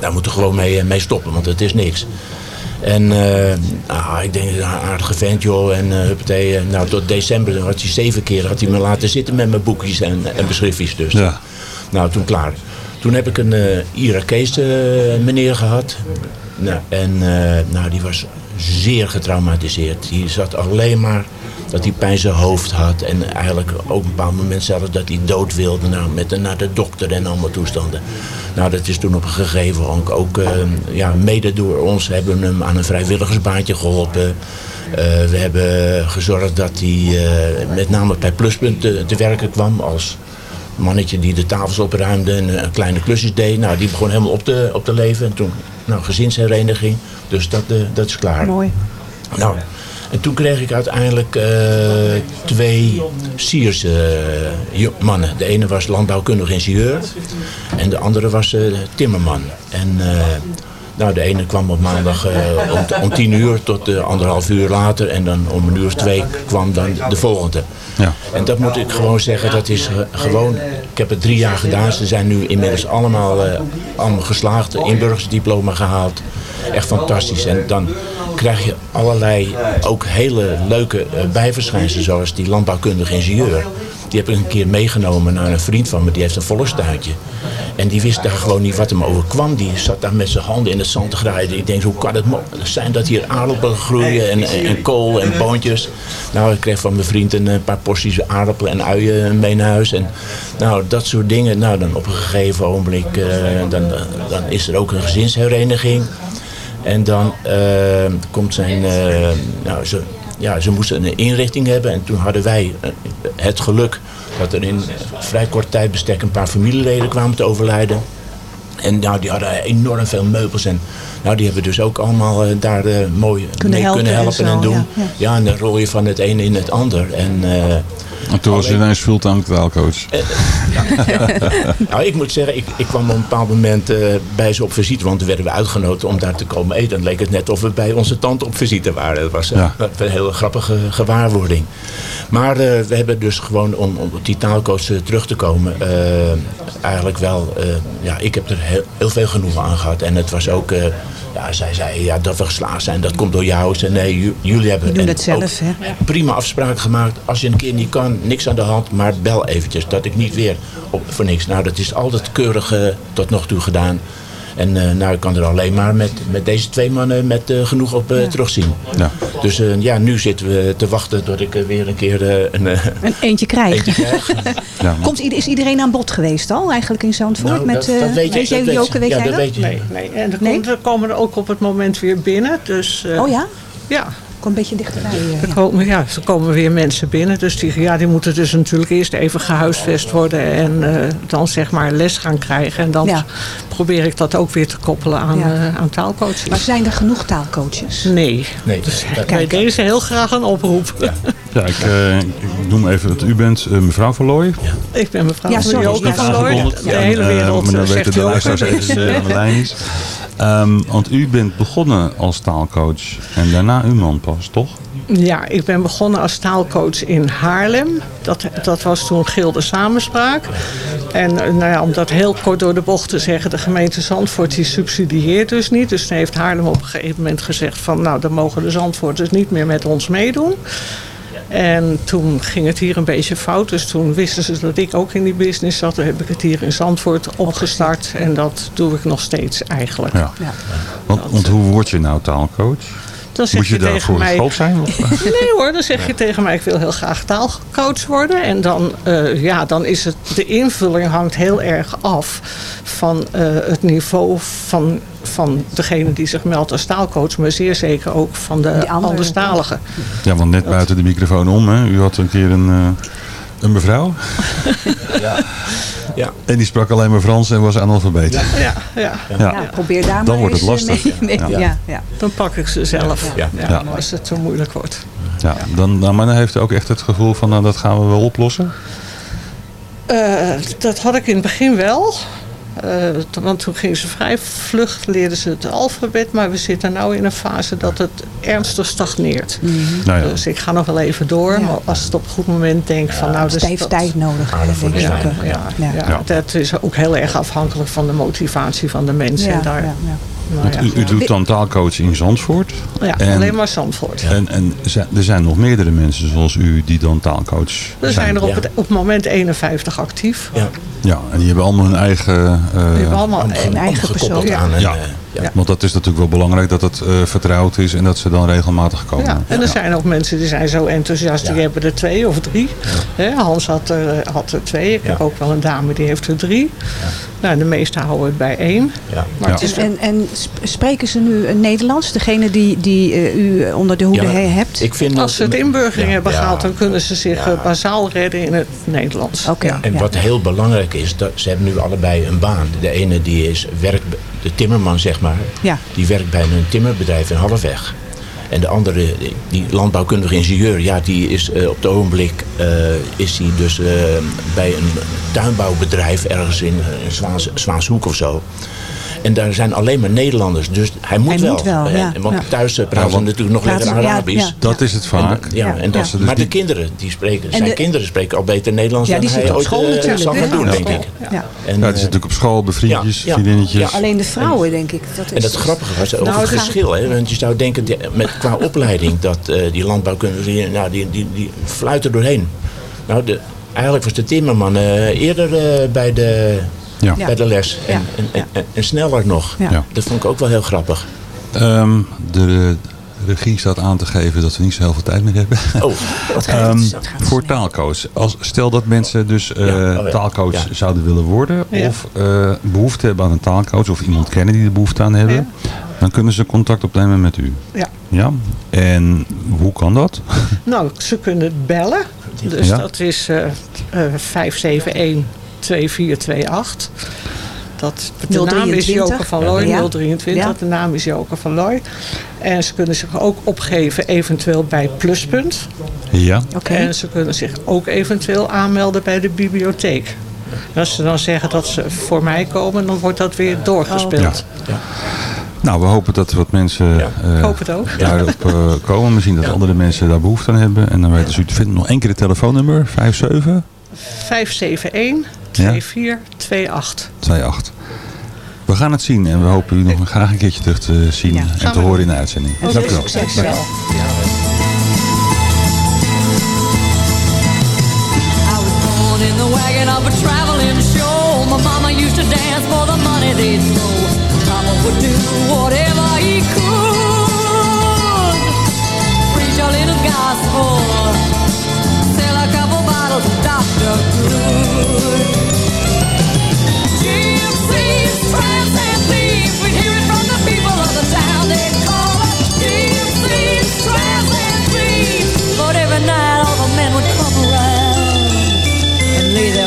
L: daar moeten we gewoon mee, eh, mee stoppen, want het is niks. En eh, ah, ik denk, een aardige vent joh. En huppatee, eh, nou tot december had hij zeven keer had hij me laten zitten met mijn boekjes en, en mijn schriftjes dus.
G: Ja.
L: Nou, toen klaar. Toen heb ik een eh, meneer gehad. Nou, en nou, die was zeer getraumatiseerd. Die zat alleen maar dat hij pijn zijn hoofd had. En eigenlijk ook op een bepaald moment zelfs dat hij dood wilde. Nou, met naar de dokter en allemaal toestanden. Nou, dat is toen op een gegeven moment ook, eh, ja, mede door ons hebben we hem aan een vrijwilligersbaantje geholpen. Eh, we hebben gezorgd dat hij eh, met name bij Pluspunt te, te werken kwam als mannetje die de tafels opruimde en eh, kleine klusjes deed. Nou, die begon helemaal op te, op te leven. En toen, nou, gezinshereniging. Dus dat, eh, dat is klaar.
H: Mooi.
L: Nou, en toen kreeg ik uiteindelijk eh, twee Siers jo- mannen. De ene was landbouwkundig ingenieur en de andere was timmerman. En nou, de ene kwam op maandag om, om tien uur tot anderhalf uur later. En dan om een uur of twee kwam dan de volgende.
G: Ja.
L: En dat moet ik gewoon zeggen, dat is eh, gewoon... Ik heb het drie jaar gedaan. Ze zijn nu inmiddels allemaal, eh, allemaal geslaagd. Inburgersdiploma gehaald. Echt fantastisch. En dan krijg je allerlei ook hele leuke eh, bijverschijnselen. Zoals die landbouwkundige ingenieur. Die heb ik een keer meegenomen naar een vriend van me. Die heeft een volkstuintje. En die wist daar gewoon niet wat hem overkwam. Die zat daar met zijn handen in het zand te graaien. Ik denk, hoe kan het mogelijk zijn dat hier aardappelen groeien en, en, kool en boontjes. Nou, ik kreeg van mijn vriend een, eh, paar porties aardappelen en uien mee naar huis. En nou, dat soort dingen. Nou, dan op een gegeven ogenblik, eh, dan, dan is er ook een gezinshereniging. En dan eh, komt zijn, nou, ze, ja, ze moesten een inrichting hebben. En toen hadden wij eh, het geluk dat er in vrij kort tijdbestek een paar familieleden kwamen te overlijden. En nou, die hadden enorm veel meubels. En nou, die hebben dus ook allemaal eh, daar eh, mooi
H: Kunnen
L: mee
H: helpen
L: kunnen
H: en
L: helpen en doen.
H: ja,
L: Ja,
H: ja.
L: en dan rol je van het ene in het ander. En,
G: En toen was je ineens fulltime taalcoach.
L: nou, ik moet zeggen, ik, ik kwam op een bepaald moment eh, bij ze op visite. Want toen werden we uitgenodigd om daar te komen eten. En het leek het net of we bij onze tante op visite waren. Dat was eh, een hele grappige gewaarwording. Maar eh, we hebben dus gewoon, om, om op die taalcoach eh, terug te komen... eh, eigenlijk wel, eh, ja, ik heb er heel, heel veel genoegen aan gehad. En het was ook... ja, zij zei ja, dat we geslaagd zijn, dat komt door jou. Zei, nee, ju- jullie hebben
H: doen
L: en
H: het zelf,
L: ook
H: hè?
L: prima afspraken gemaakt. Als je een keer niet kan, niks aan de hand, maar bel eventjes. Dat ik niet weer op, voor niks. Nou, dat is altijd keurig tot nog toe gedaan. En eh, nou, ik kan er alleen maar met, met deze twee mannen met eh, genoeg op eh, terugzien.
G: Ja.
L: Dus eh, ja, nu zitten we te wachten tot ik weer een keer een...
H: Een eentje
L: krijg.
G: Ja,
H: Komt, is iedereen aan bod geweest al eigenlijk in Zandvoort?
L: Nou,
H: met,
L: dat- dat weet je- dat weet
H: Joke,
L: je.
H: weet
L: Ja,
H: jij
L: dat weet je.
M: Nee, nee. En er, er komen er ook op het moment weer binnen. Dus, eh,
H: Oh ja?
M: Ja.
H: Kom een beetje dichterbij.
M: Er
H: ja.
M: komen, ja, er komen weer mensen binnen. Dus die, ja, die moeten dus natuurlijk eerst even gehuisvest worden. En eh, dan zeg maar les gaan krijgen. En dan
H: Ja.
M: Probeer ik dat ook weer te koppelen aan,
H: Ja.
M: eh, aan taalcoaching.
H: Maar zijn er genoeg taalcoaches?
M: Nee.
L: Nee,
M: Dus
L: dat-
M: bij deze heel graag een oproep.
G: ja ik, eh, ik noem even dat u bent eh, mevrouw van Looy.
M: Ik ben mevrouw
H: Ja,
M: van
H: sorry. Ja,
M: van Looy.
G: Aangekondigd.
M: De hele wereld
G: weten
M: zegt
G: de luisteraars even aan de lijn is. Ehm, want u bent begonnen als taalcoach en daarna uw man pas, toch?
M: Ja, ik ben begonnen als taalcoach in Haarlem. Dat, dat was toen Gilde Samenspraak. En nou ja, om dat heel kort door de bocht te zeggen... de gemeente Zandvoort die subsidieert dus niet. Dus toen heeft Haarlem op een gegeven moment gezegd van... nou, dan mogen de Zandvoorters niet meer met ons meedoen. En toen ging het hier een beetje fout. Dus toen wisten ze dat ik ook in die business zat. Toen heb ik het hier in Zandvoort opgestart. En dat doe ik nog steeds eigenlijk.
G: Ja. Want, want hoe word je nou taalcoach?
M: Dan zeg
G: Moet je,
M: je tegen
G: daarvoor
M: mij-
G: zijn? Of?
M: Nee hoor, dan zeg je tegen mij, ik wil heel graag taalcoach worden. En dan, eh, ja, dan is het, de invulling hangt heel erg af van eh, het niveau van, van degene die zich meldt als taalcoach. Maar zeer zeker ook van de
H: andere.
M: anderstaligen.
G: Ja, want net buiten de microfoon om, hè? u had een keer een, eh, een mevrouw.
L: Ja.
G: En die sprak alleen maar Frans en was analfabeet.
M: Ja, ja.
G: Ja.
H: Ja, probeer daar
G: Dan
H: maar
G: wordt het
H: eh,
G: lastig.
H: mee- mee-
G: Ja.
H: ja. Ja,
M: Dan pak ik ze zelf.
L: Ja.
M: Ja.
G: Ja.
M: Als het zo moeilijk wordt.
G: Ja, dan, dan, maar dan heeft u ook echt het gevoel van nou, dat gaan we wel oplossen.
M: Eh, dat had ik in het begin wel. Eh, want toen ging ze vrij vlug, leerden ze het alfabet. Maar we zitten nu in een fase dat het ernstig stagneert.
G: Nou ja.
M: Dus ik ga nog wel even door. Maar als het op een goed moment denk van... nou,
H: Het
M: dus
H: heeft
M: dat-
H: tijd nodig. Denk ik.
L: zijn.
M: Ja,
H: Ja.
M: ja.
G: Ja.
M: dat is ook heel erg afhankelijk van de motivatie van de mensen.
H: Ja,
M: en daar,
H: ja, ja.
M: Nou
G: Want
M: ja.
G: u, u doet dan taalcoach in Zandvoort.
M: Ja,
G: En-
M: alleen maar Zandvoort.
G: En, en er zijn nog meerdere mensen zoals u die dan taalcoach
M: Er zijn er op,
L: Ja.
M: het, op het moment 51 actief.
L: Ja.
G: Ja, en die hebben allemaal hun eigen... eh,
M: Die hebben allemaal een eigen persoon.
L: aan
G: Ja.
L: Eh, ja.
G: Want dat is natuurlijk wel belangrijk dat het eh, vertrouwd is en dat ze dan regelmatig komen.
M: Ja, en er zijn ook mensen die zijn zo enthousiast, die hebben er twee of drie. Hans had er, had er twee. Ik heb ook wel een dame die heeft er drie. Nou, de meesten houden het bij één.
L: Ja.
M: Maar het is
H: En, en sp- spreken ze nu eh, Nederlands? Degene die, die eh, u onder de hoede hebt?
L: Ik vind
M: als ze het inburgering
L: Ja,
M: hebben gehaald, dan kunnen ze zich
L: Ja.
M: eh, bazaal redden in het Nederlands.
H: Oké.
M: Ja.
L: En wat heel belangrijk is, dat ze hebben nu allebei een baan. De ene die is werkt, de timmerman zeg maar,
H: Ja.
L: die werkt bij een timmerbedrijf in Halfweg. En de andere, die- landbouwkundige ingenieur, ja, die is eh, op het ogenblik eh, is die dus eh, bij een tuinbouwbedrijf ergens in, in Zwaans, Zwaanshoek of zo. En daar zijn alleen maar Nederlanders, dus hij moet
H: Hij
L: wel.
H: moet wel, ja.
L: Want
H: Ja.
L: thuis eh, praten ze
G: want-
L: natuurlijk nog lekker Arabisch.
H: ja.
G: Dat is het vaak.
L: En, ja,
H: Ja,
L: en dat,
G: ja.
L: maar
G: Dus
L: de kinderen, die spreken,
H: En
L: zijn
H: de-
L: kinderen spreken al beter Nederlands
H: Ja,
L: dan
H: die
L: hij
H: zitten op
L: ooit
H: school natuurlijk.
L: zal gaan doen, denk ik.
H: Ja.
L: En,
G: Ja, het is
L: eh,
G: natuurlijk op school, bevriendjes,
L: Ja, ja.
G: vriendinnetjes.
L: Ja.
H: Alleen de vrouwen, denk ik. Dat is
L: En het grappige was over
M: Nou,
L: het verschil. Hè, want je zou denken, die- met, qua opleiding, dat eh, die landbouwkundigen, die, nou, die, die, die fluiten doorheen. Nou, de, eigenlijk was de timmerman eh, eerder bij, de,
G: ja.
L: bij de les. En, en, en, sneller nog. Dat vond ik ook wel heel grappig.
G: Ehm, de regie staat aan te geven dat we niet zo heel veel tijd meer hebben.
L: Oh, ehm, gaat, um,
G: voor taalcoach. Als, stel dat mensen dus uh,
L: eh, oh,
G: taalcoach zouden willen worden. Of eh, behoefte hebben aan een taalcoach. Of iemand kennen die er behoefte aan hebben. Dan kunnen ze contact opnemen met u.
M: Ja.
G: ja. En hoe kan dat?
M: Nou, ze kunnen bellen. Dus dat is eh, 571 2428. Dat, de naam is Joker van Looy, 023. De naam is Joker van Looy. En ze kunnen zich ook opgeven eventueel bij Pluspunt.
G: Ja.
M: En ze kunnen zich ook eventueel aanmelden bij de bibliotheek. En als ze dan zeggen dat ze voor mij komen, dan wordt dat weer doorgespeeld. Oh. Ja.
G: Nou, we hopen dat wat mensen
M: ja, uh,
G: daarop uh, komen. Misschien dat andere mensen daar behoefte aan hebben. En dan weten ze u te vinden. Nog één keer het telefoonnummer, 57...
M: 571... 2428.
G: 28. We gaan het zien en we hopen u nog graag een keertje terug te zien
M: Ja,
G: en te horen
M: doen.
G: in de uitzending.
M: Oké,
G: Dank u wel.
M: succes.
G: Dank u.
N: I was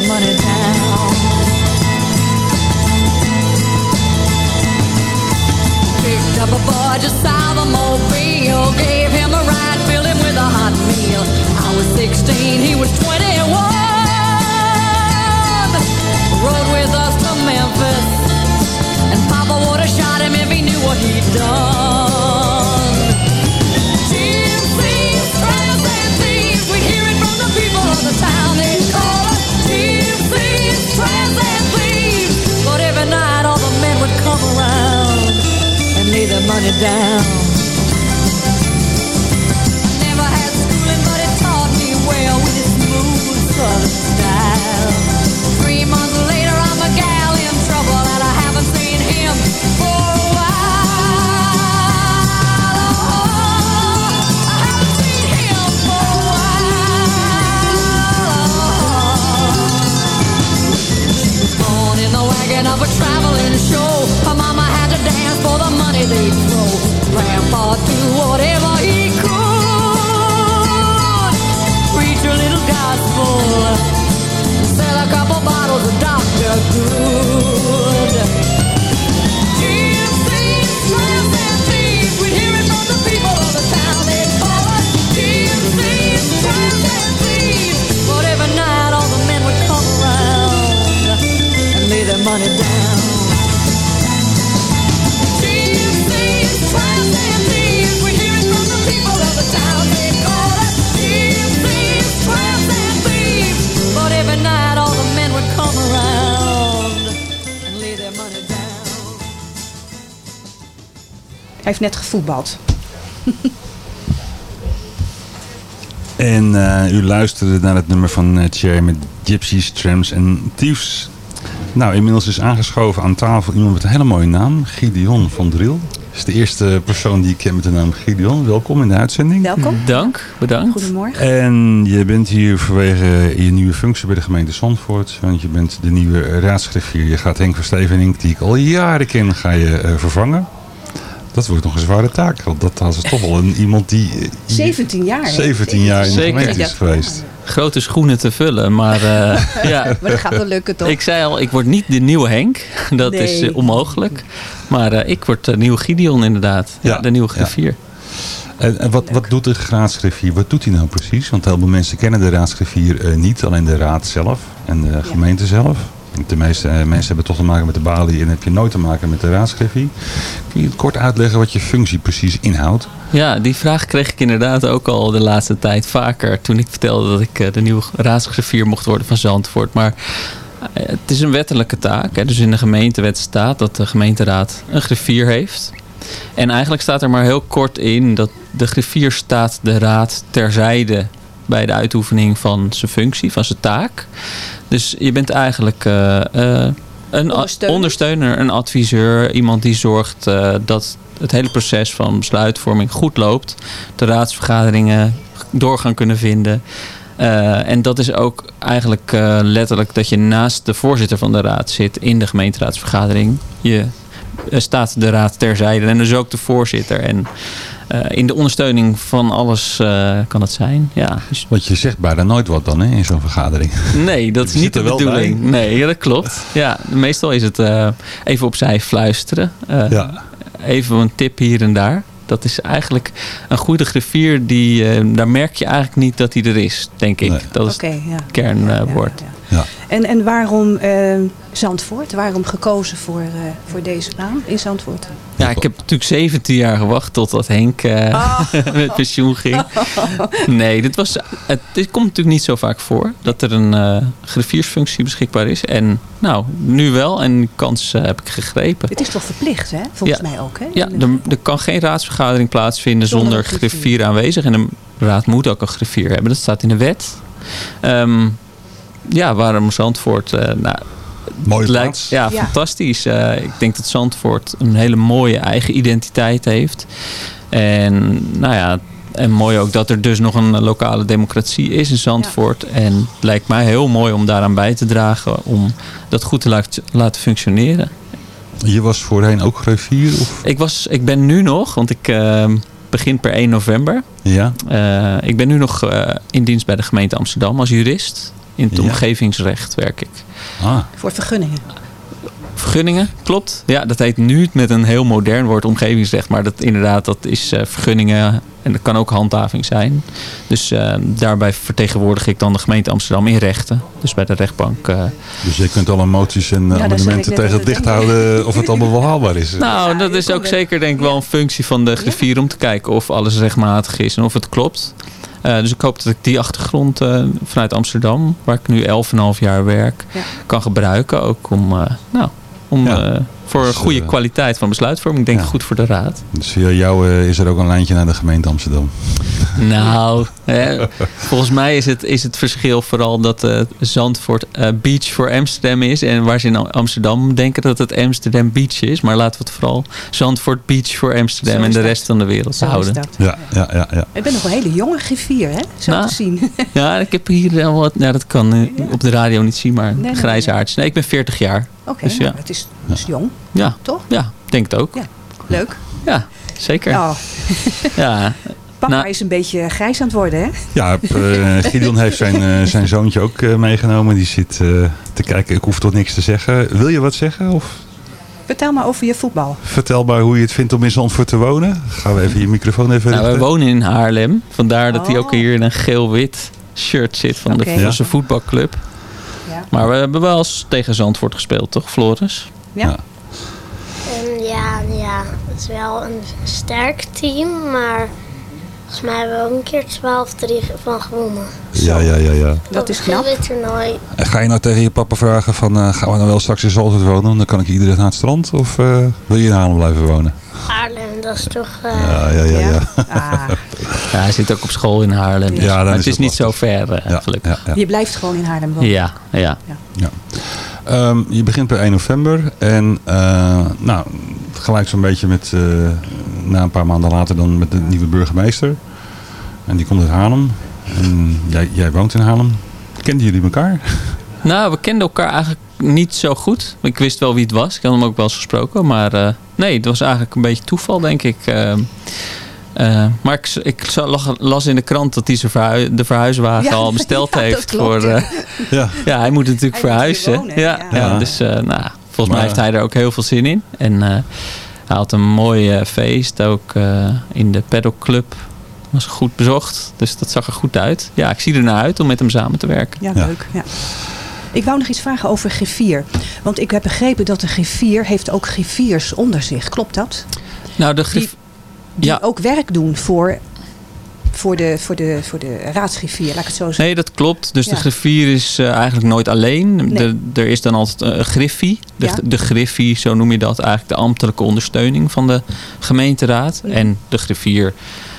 N: money down. Picked up a boy just south of Mobile, gave him a ride, filled him with a hot meal. I was 16, he was 21. Rode with us to Memphis, and Papa would have shot him if he knew what he'd done. Money down. Never had schooling, but it taught me well with its smooth southern style. Three months later, I'm a gal in trouble, and I haven't seen him for a while. Oh, I haven't seen him for a while. Born in the wagon of a traveling show. Her mama dance for the money they throw. Grandpa do whatever he could. Preach a little gospel. Sell a couple bottles of Dr. Good. And thieves. We hear it from the people of the town they call us. And thieves. But every night all the men would come around and lay their money down.
H: Hij heeft net gevoetbald.
G: en eh, u luisterde naar het nummer van eh, Cherry met Gypsies, Trams en Thieves. Nou, inmiddels is aangeschoven aan tafel iemand met een hele mooie naam. Gideon van Dril. Is de eerste persoon die ik ken met de naam Gideon. Welkom in de uitzending.
H: Welkom.
O: Dank, bedankt.
H: Goedemorgen.
G: En je bent hier vanwege je nieuwe functie bij de gemeente Zandvoort. Want je bent de nieuwe raadsgriffier. Je gaat Henk Verstevening, die ik al jaren ken, ga je uh, vervangen. Dat wordt nog een zware taak. Want dat was toch wel een, iemand die... Uh,
H: 17 jaar.
G: 17 jaar in de gemeente is geweest.
O: Grote schoenen te vullen, maar... Uh, ja.
H: maar dat gaat wel lukken toch?
O: Ik zei al, ik word niet de nieuwe Henk. Dat nee. is uh, onmogelijk. Maar uh, ik word de nieuwe Gideon inderdaad. Ja, ja de nieuwe griffier.
G: Ja. En, en wat, wat doet de raadsgriffier? Wat doet hij nou precies? Want heel veel mensen kennen de raadsgriffier niet. Alleen de raad zelf en de gemeente zelf. De meeste mensen hebben toch te maken met de balie en heb je nooit te maken met de raadsgriffie. Kun je kort uitleggen wat je functie precies inhoudt?
O: Ja, die vraag kreeg ik inderdaad ook al de laatste tijd vaker. Toen ik vertelde dat ik de nieuwe raadsgriffier mocht worden van Zandvoort. Maar het is een wettelijke taak. Hè? Dus in de gemeentewet staat dat de gemeenteraad een griffier heeft. En eigenlijk staat er maar heel kort in dat de griffier staat de raad terzijde bij de uitoefening van zijn functie, van zijn taak. Dus je bent eigenlijk uh, uh, een ondersteuner. ondersteuner, een adviseur. Iemand die zorgt uh, dat het hele proces van besluitvorming goed loopt. De raadsvergaderingen doorgaan kunnen vinden. En dat is ook eigenlijk letterlijk dat je naast de voorzitter van de raad zit in de gemeenteraadsvergadering. Je staat de raad terzijde en dus ook de voorzitter. En in de ondersteuning van alles kan het zijn. Ja.
G: Want je zegt bijna nooit wat dan hè, in zo'n vergadering.
O: Nee, dat is niet de bedoeling. Bij. Nee, ja, dat klopt. Ja, meestal is het even opzij fluisteren. ja. Even een tip hier en daar. Dat is eigenlijk een goede griffier. Die, uh, daar merk je eigenlijk niet dat hij er is, denk ik. Nee. Dat is
H: okay, ja.
O: het kernwoord.
H: Ja, en, en waarom uh, Zandvoort? Waarom gekozen voor, uh, voor deze baan in Zandvoort?
O: Ja, ik heb natuurlijk 17 jaar gewacht totdat Henk oh. met pensioen ging. Nee, dit, was, het, dit komt natuurlijk niet zo vaak voor. Dat er een griffiersfunctie beschikbaar is. En nou, nu wel. En die kans heb ik gegrepen.
H: Het is toch verplicht, hè? Volgens mij ook, hè?
O: Ja, er, er, kan geen raadsvergadering plaatsvinden zonder, zonder griffier. aanwezig. En de raad moet ook een griffier hebben. Dat staat in de wet. Um, ja, waarom Zandvoort? Uh, nou,
G: Mooie
O: lijkt,
G: plaats.
O: Ja, ja. fantastisch. Uh, ik denk dat Zandvoort een hele mooie eigen identiteit heeft. En nou ja, en mooi ook dat er dus nog een lokale democratie is in Zandvoort. Ja. En het lijkt mij heel mooi om daaraan bij te dragen. Om dat goed te laten, laten functioneren.
G: Je was voorheen ook griffier? Of?
O: Ik, was, ik ben nu nog, want ik uh, begin per 1 november.
G: Ja.
O: Uh, ik ben nu nog uh, in dienst bij de gemeente Amsterdam als jurist. In het ja. omgevingsrecht werk ik.
G: Ah.
H: Voor vergunningen?
O: Vergunningen, klopt. Ja, dat heet nu met een heel modern woord omgevingsrecht. Maar dat inderdaad, dat is uh, vergunningen en dat kan ook handhaving zijn. Dus uh, daarbij vertegenwoordig ik dan de gemeente Amsterdam in rechten. Dus bij de rechtbank. Uh,
G: dus je kunt alle moties en ja, amendementen tegen het licht houden of het allemaal wel haalbaar is.
O: Nou, dat is ook zeker denk ik wel een functie van de griffier om te kijken of alles rechtmatig is en of het klopt. Uh, dus ik hoop dat ik die achtergrond uh, vanuit Amsterdam, waar ik nu 11,5 jaar werk, ja. kan gebruiken. Ook om, uh, nou, om ja. Voor dus, goede kwaliteit van besluitvorming. Ik denk ja. goed voor de raad.
G: Dus via jou is er ook een lijntje naar de gemeente Amsterdam.
O: Nou, hè, volgens mij is het, is het verschil vooral dat uh, Zandvoort uh, Beach voor Amsterdam is. En waar ze in Amsterdam denken dat het Amsterdam Beach is. Maar laten we het vooral Zandvoort Beach voor Amsterdam en de rest van de wereld
H: Zo
O: houden.
G: Ja, ja, ja, ja.
H: Ik ben nog een hele jonge griffier, hè? Zo nou, te zien.
O: Ja, ik heb hier wel wat. Nou, dat kan uh, op de radio niet zien, maar nee, grijze nee. Nee, ik ben 40 jaar.
H: Oké, okay, dus, nou, ja. het is, het is jong.
O: Ja.
H: Toch?
O: Ja, denk het ook.
H: Ja. Leuk.
O: Ja, zeker.
H: Oh.
O: ja.
H: Papa nou, is een beetje grijs aan het worden, hè?
G: Ja, uh, Gideon heeft zijn, uh, zijn zoontje ook uh, meegenomen. Die zit te kijken. Ik hoef tot niks te zeggen. Wil je wat zeggen? Of?
H: Vertel maar over je voetbal.
G: Vertel maar hoe je het vindt om in Zandvoort te wonen. Gaan we even je microfoon even
O: nou, We wonen in Haarlem. Vandaar dat oh. hij ook hier in een geel-wit shirt zit van okay. de Franse ja. voetbalclub. Ja. Maar we hebben wel eens tegen Zandvoort gespeeld, toch Floris?
H: Ja. ja.
P: Ja, ja, het is wel een sterk team, maar volgens mij hebben we ook een keer 12-3 van gewonnen.
G: Ja, ja, ja, ja.
H: Dat is knap.
P: toernooi.
G: En ga je nou tegen je papa vragen van, uh, gaan we nou wel straks in Zandvoort wonen? Dan kan ik iedereen naar het strand of uh, wil je in Haarlem blijven wonen?
P: Haarlem, dat is toch... eh,
G: Ja, ja, ja. ja.
O: Ja, hij zit ook op school in Haarlem.
G: Ja,
O: maar
G: is
O: het is niet zo ver, eh, gelukkig.
H: Je blijft gewoon in Haarlem wonen.
O: Ja, ja.
G: Ja. Ehm, je begint per 1 november en eh, nou, gelijk zo'n beetje met, eh, na een paar maanden later dan met de nieuwe burgemeester. En die komt uit Haarlem. En jij, jij woont in Haarlem. Kenden jullie elkaar?
O: Nou, we kenden elkaar eigenlijk niet zo goed. Ik wist wel wie het was. Ik had hem ook wel eens gesproken. Maar eh, nee, het was eigenlijk een beetje toeval, denk ik. Eh, eh, maar ik, ik las in de krant dat hij zijn de verhuiswagen
H: Ja,
O: al besteld
H: ja,
O: heeft.
H: klopt,
O: voor,
H: ja.
O: eh,
G: ja.
O: ja, hij moet natuurlijk
H: Hij moet hier
O: verhuizen.
H: wonen,
O: ja,
H: ja.
O: ja.
G: Ja.
O: dus eh, nou, volgens
G: Maar-
O: mij heeft hij er ook heel veel zin in. En eh, hij had een mooi feest ook eh, in de Paddock Club. Was goed bezocht, dus dat zag er goed uit. Ja, ik zie er naar uit om met hem samen te werken.
H: Ja, leuk. Ja. Ik wou nog iets vragen over G4. Want ik heb begrepen dat de G4 heeft ook griffiers onder zich. Klopt dat?
O: Nou, de grif-
H: Die
O: ja.
H: ook werk doen voor, voor, de, voor, de, voor de raadsgriffier, laat ik het zo zeggen.
O: Nee, dat klopt. Dus
H: Ja.
O: de griffier is eh, eigenlijk nooit alleen.
H: Nee.
O: De, er is dan altijd eh, een griffie. De,
H: Ja.
O: de griffie, zo noem je dat, eigenlijk de ambtelijke ondersteuning van de gemeenteraad. En de griffier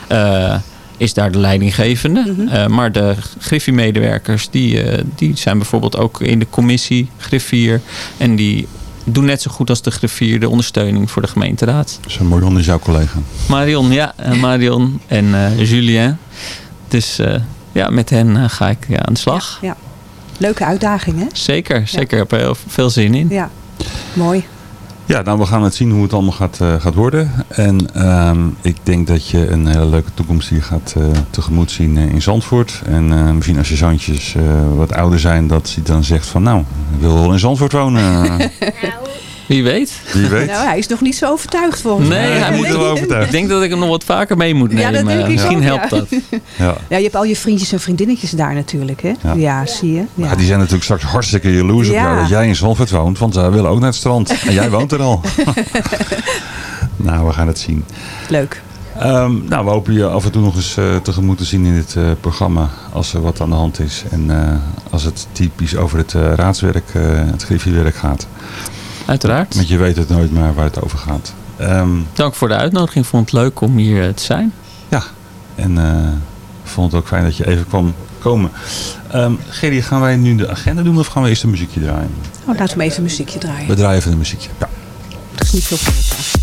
O: eh, is daar de leidinggevende.
H: Mhm.
O: Maar de griffie-medewerkers, die, die zijn bijvoorbeeld ook in de commissie griffier. En die doen net zo goed als de griffier de ondersteuning voor de gemeenteraad.
G: Zo Marion is jouw collega.
O: Marion, ja. eh, Marion en eh, Julien. Dus eh, ja, met hen ga ik ja, aan de slag.
H: Ja. Leuke uitdaging, hè?
O: Zeker, zeker. Ik heb er heel veel zin in.
H: Ja, mooi.
G: Ja, nou we gaan het zien hoe het allemaal gaat, eh, gaat worden. En ehm, ik denk dat je een hele leuke toekomst hier gaat eh, tegemoet zien eh, in Zandvoort. En eh, misschien als je zoontjes eh, wat ouder zijn, dat hij dan zegt van nou, ik wil wel in Zandvoort wonen.
O: Wie weet.
G: Wie weet.
H: Nou, hij is nog niet zo overtuigd volgens
O: Nee,
H: mij.
O: hij moet
G: er wel overtuigd.
O: Ik denk dat ik hem nog wat vaker mee moet
H: Ja,
O: nemen.
H: dat denk ik
O: Misschien
H: ook,
O: helpt
H: ja.
O: dat.
G: Ja.
H: Ja, je hebt al je vriendjes en vriendinnetjes daar natuurlijk, hè? Ja,
G: Ja.
H: zie je. Ja.
G: Ja, die zijn natuurlijk straks hartstikke jaloers op
H: Ja.
G: jou dat jij in Zandvoort woont. Want zij willen ook naar het strand. En jij woont er al. nou, we gaan het zien.
H: Leuk.
G: Ehm, nou, we hopen je af en toe nog eens eh, tegemoet te zien in dit eh, programma. Als er wat aan de hand is. En eh, als het typisch over het eh, raadswerk, eh, het griffiewerk gaat.
O: Uiteraard.
G: Want je weet het nooit maar waar het over gaat. Ehm,
O: Dank voor de uitnodiging. Vond het leuk om hier eh, te zijn.
G: ja, en eh, ik vond het ook fijn dat je even kwam komen. Um, Gerry, gaan wij nu de agenda doen of gaan we eerst een muziekje draaien?
H: Oh, laten we even een muziekje draaien.
G: We draaien even een muziekje. Ja.
H: Er is niet veel voor het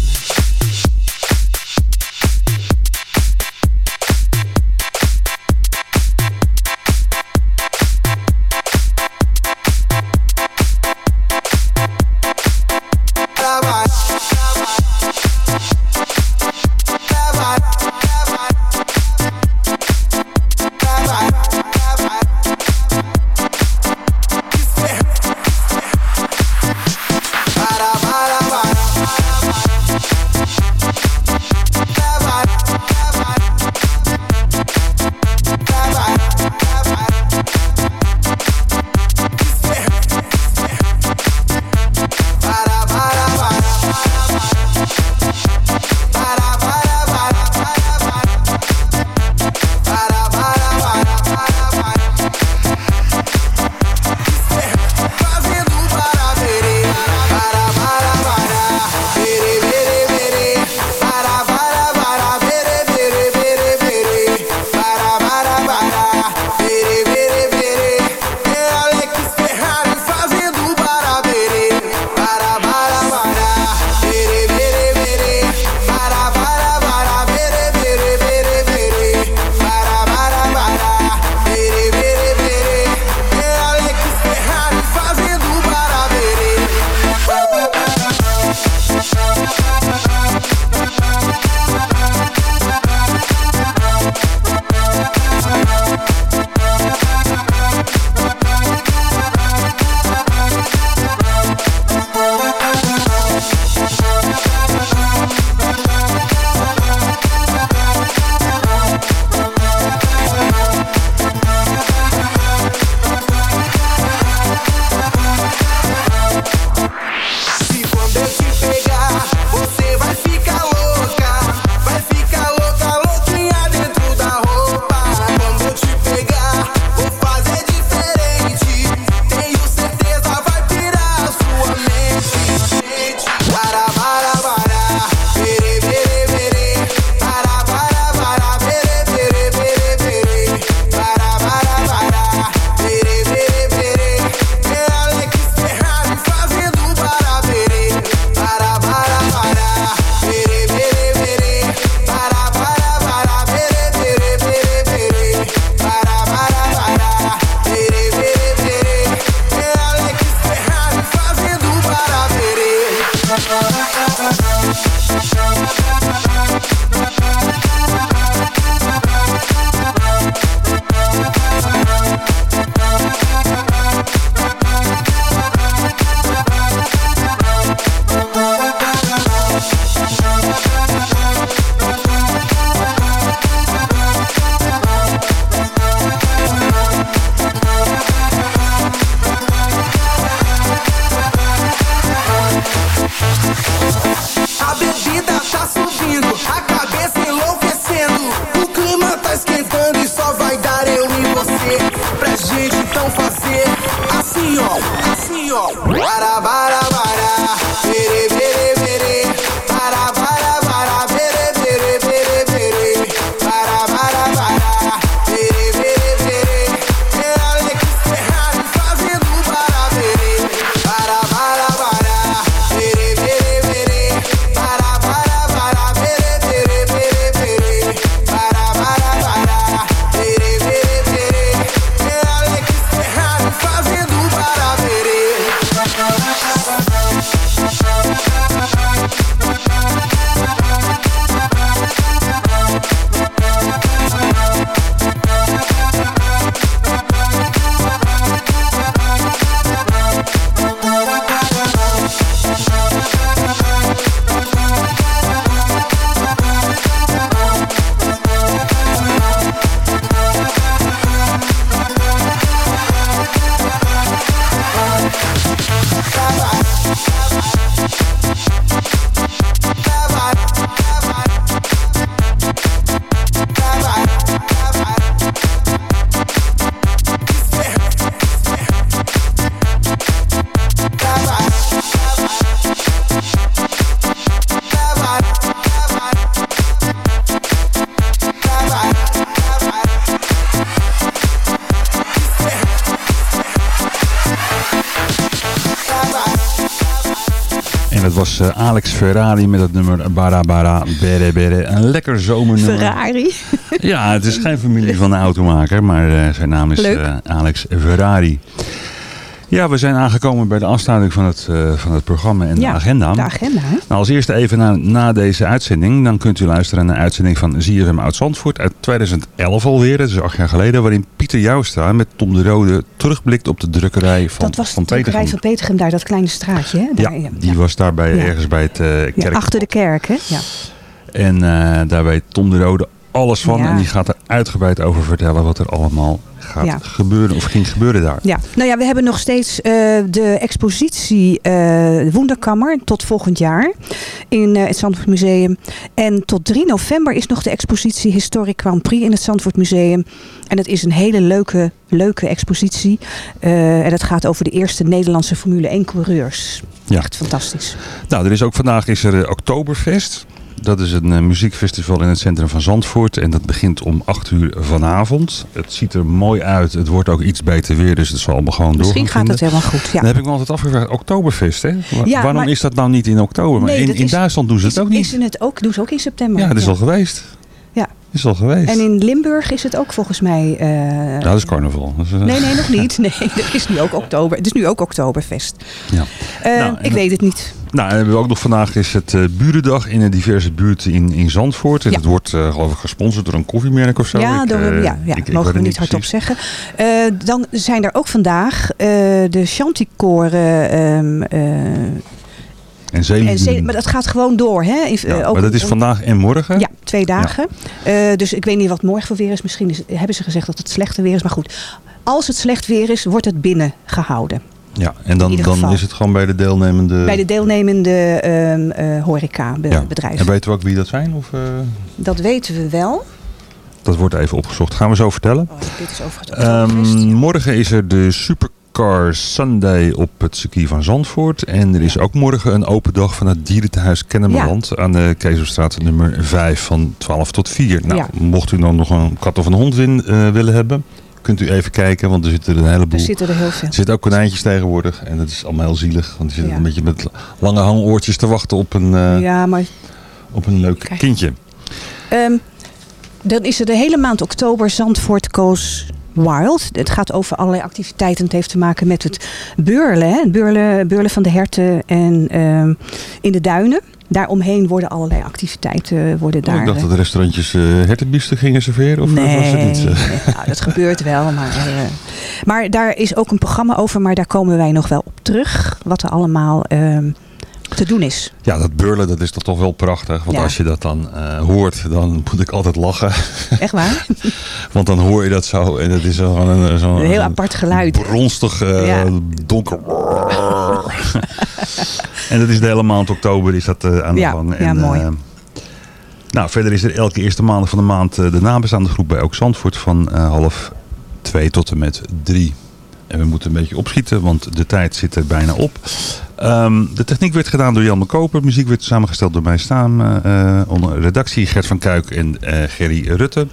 G: was eh, Alex Ferrari met het nummer Bara Bara Bere Bere. Een lekker zomernummer.
H: Ferrari.
G: Ja, het is geen familie van de automaker, maar eh, zijn naam is eh, Alex Ferrari. Ja, we zijn aangekomen bij de afsluiting van het, eh, van het programma en
H: Ja,
G: de agenda.
H: de agenda, hè?
G: Nou, als eerste even na, na deze uitzending. Dan kunt u luisteren naar een uitzending van ZFM Oud-Zandvoort uit 2011 alweer. Dat is acht jaar geleden. Waarin Pieter Joustra met Tom de Rode terugblikt op de drukkerij van,
H: Dat was
G: van
H: de drukkerij
G: Petergem.
H: van Petergem daar, dat kleine straatje. Hè?
G: Ja,
H: Daar,
G: die was daarbij
H: Ja.
G: ergens bij het
H: Ja,
G: kerk.
H: achter de kerk, hè? Ja.
G: En eh, daar weet Tom de Rode alles van.
H: Ja.
G: En die gaat er uitgebreid over vertellen wat er allemaal gaat
H: Ja.
G: gebeuren of ging gebeuren daar.
H: Ja, nou ja, we hebben nog steeds eh, de expositie Wonderkammer tot volgend jaar in eh, het Zandvoort Museum. En tot 3 november is nog de expositie Historic Grand Prix in het Zandvoort Museum. En het is een hele leuke, leuke expositie. En het gaat over de eerste Nederlandse Formule 1 coureurs.
G: Ja.
H: Echt fantastisch.
G: Nou, er is ook vandaag is er Oktoberfest. Dat is een eh, muziekfestival in het centrum van Zandvoort. En dat begint om 8 uur vanavond. Het ziet er mooi uit. Het wordt ook iets beter weer. Dus het zal allemaal gewoon door.
H: Misschien gaat het helemaal goed. Ja.
G: Dan heb ik me altijd afgevraagd. Oktoberfest, hè? Wa-
H: Ja,
G: Waarom
H: maar-
G: is dat nou niet in oktober? Maar
H: Nee,
G: in, in
H: is-
G: Duitsland doen ze het ook niet.
H: Is het ook, doen ze ook in september.
G: Ja, dat is al geweest. Is al geweest.
H: En in Limburg is het ook volgens mij... eh,
G: Ja, dat is carnaval. Dat eh,
H: Nee, nee, nog niet. Nee, het is nu ook oktober. Het is nu ook Oktoberfest.
G: Ja.
H: Eh,
G: Nou,
H: ik
G: dat-
H: weet het niet.
G: Nou, en hebben we ook nog vandaag is het eh, burendag in een diverse buurten in, in Zandvoort. En
H: Ja.
G: dat wordt eh, geloof ik gesponsord door een koffiemerk of zo.
H: ja,
G: Ik,
H: door, ja, ja
G: ik-
H: mogen we
G: het
H: niet hardop zeggen. Eh, dan zijn er ook vandaag eh, de Chanticoren.
G: En Zeeland.
H: en Zee- maar dat gaat gewoon door. Hè? In-
G: Ja,
H: eh, ook-
G: maar dat is vandaag en morgen?
H: Ja, twee dagen. Eh, dus ik weet niet wat morgen voor weer is. Misschien is, hebben ze gezegd dat het slechte weer is. Maar goed, als het slecht weer is, wordt het binnen gehouden.
G: Ja, en dan, dan is het gewoon bij de deelnemende...
H: Bij de deelnemende ehm eh, horecabedrijven.
G: En weten we ook wie dat zijn? Of,
H: Dat weten we wel.
G: dat wordt even opgezocht. Gaan we zo vertellen.
H: Dit is over het
G: Ehm, morgen is er de Sunday op het circuit van Zandvoort. En er is ook morgen een open dag van het dierentehuis Kennemerland aan de Keizerstraat nummer 5 van 12 tot 4. Nou,
H: Ja.
G: mocht u dan nog een kat of een hond eh, willen hebben, kunt u even kijken, want er zitten er een heleboel.
H: Er zitten er heel veel.
G: Er zitten ook konijntjes tegenwoordig en dat is allemaal heel zielig. Want die zitten
H: Ja.
G: een beetje met lange hangoortjes te wachten op een, eh,
H: Ja, maar
G: op een leuk
H: Kijk.
G: kindje.
H: Ehm, dan is er de hele maand oktober Zandvoort Goes Wild. Het gaat over allerlei activiteiten. Het heeft te maken met het beurlen. Hè? Het beurlen, beurlen van de herten en ehm, in de duinen. Daaromheen worden allerlei activiteiten worden daar.
G: Oh, ik dacht
H: eh,
G: dat restaurantjes eh hertenbiesten gingen serveren. Of
H: nee,
G: was het niet? eh?
H: nee, nou, dat gebeurt wel. Maar, eh, maar daar is ook een programma over. Maar daar komen wij nog wel op terug. Wat er allemaal ehm, te doen is.
G: Ja, dat beurlen dat is toch toch wel prachtig. Want
H: Ja.
G: als je dat dan eh, hoort, dan moet ik altijd lachen.
H: Echt waar?
G: Want dan hoor je dat zo en het is zo gewoon een, zo'n
H: Een heel apart geluid.
G: bronstig, eh,
H: Ja.
G: donker. en dat is de hele maand oktober is dat eh, aan de
H: Ja,
G: gang.
H: ja,
G: En,
H: mooi.
G: eh, nou, verder is er elke eerste maandag van de maand eh, de nabestaande groep bij Ook Zandvoort van eh, half twee tot en met drie. En we moeten een beetje opschieten, want de tijd zit er bijna op. Ehm, de techniek werd gedaan door Jan Koper. Muziek werd samengesteld door mij staan. eh, onder redactie Gert van Kuik en eh, Gerry Rutte.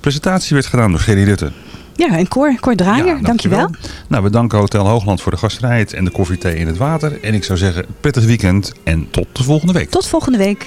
G: Presentatie werd gedaan door Gerry Rutte.
N: Ja, en Cor, Cor Draaier, dankjewel.
G: Nou, we danken Hotel Hoogland voor de gastvrijheid en de koffiethee in het water. En ik zou zeggen, prettig weekend en tot de volgende week.
N: Tot volgende week.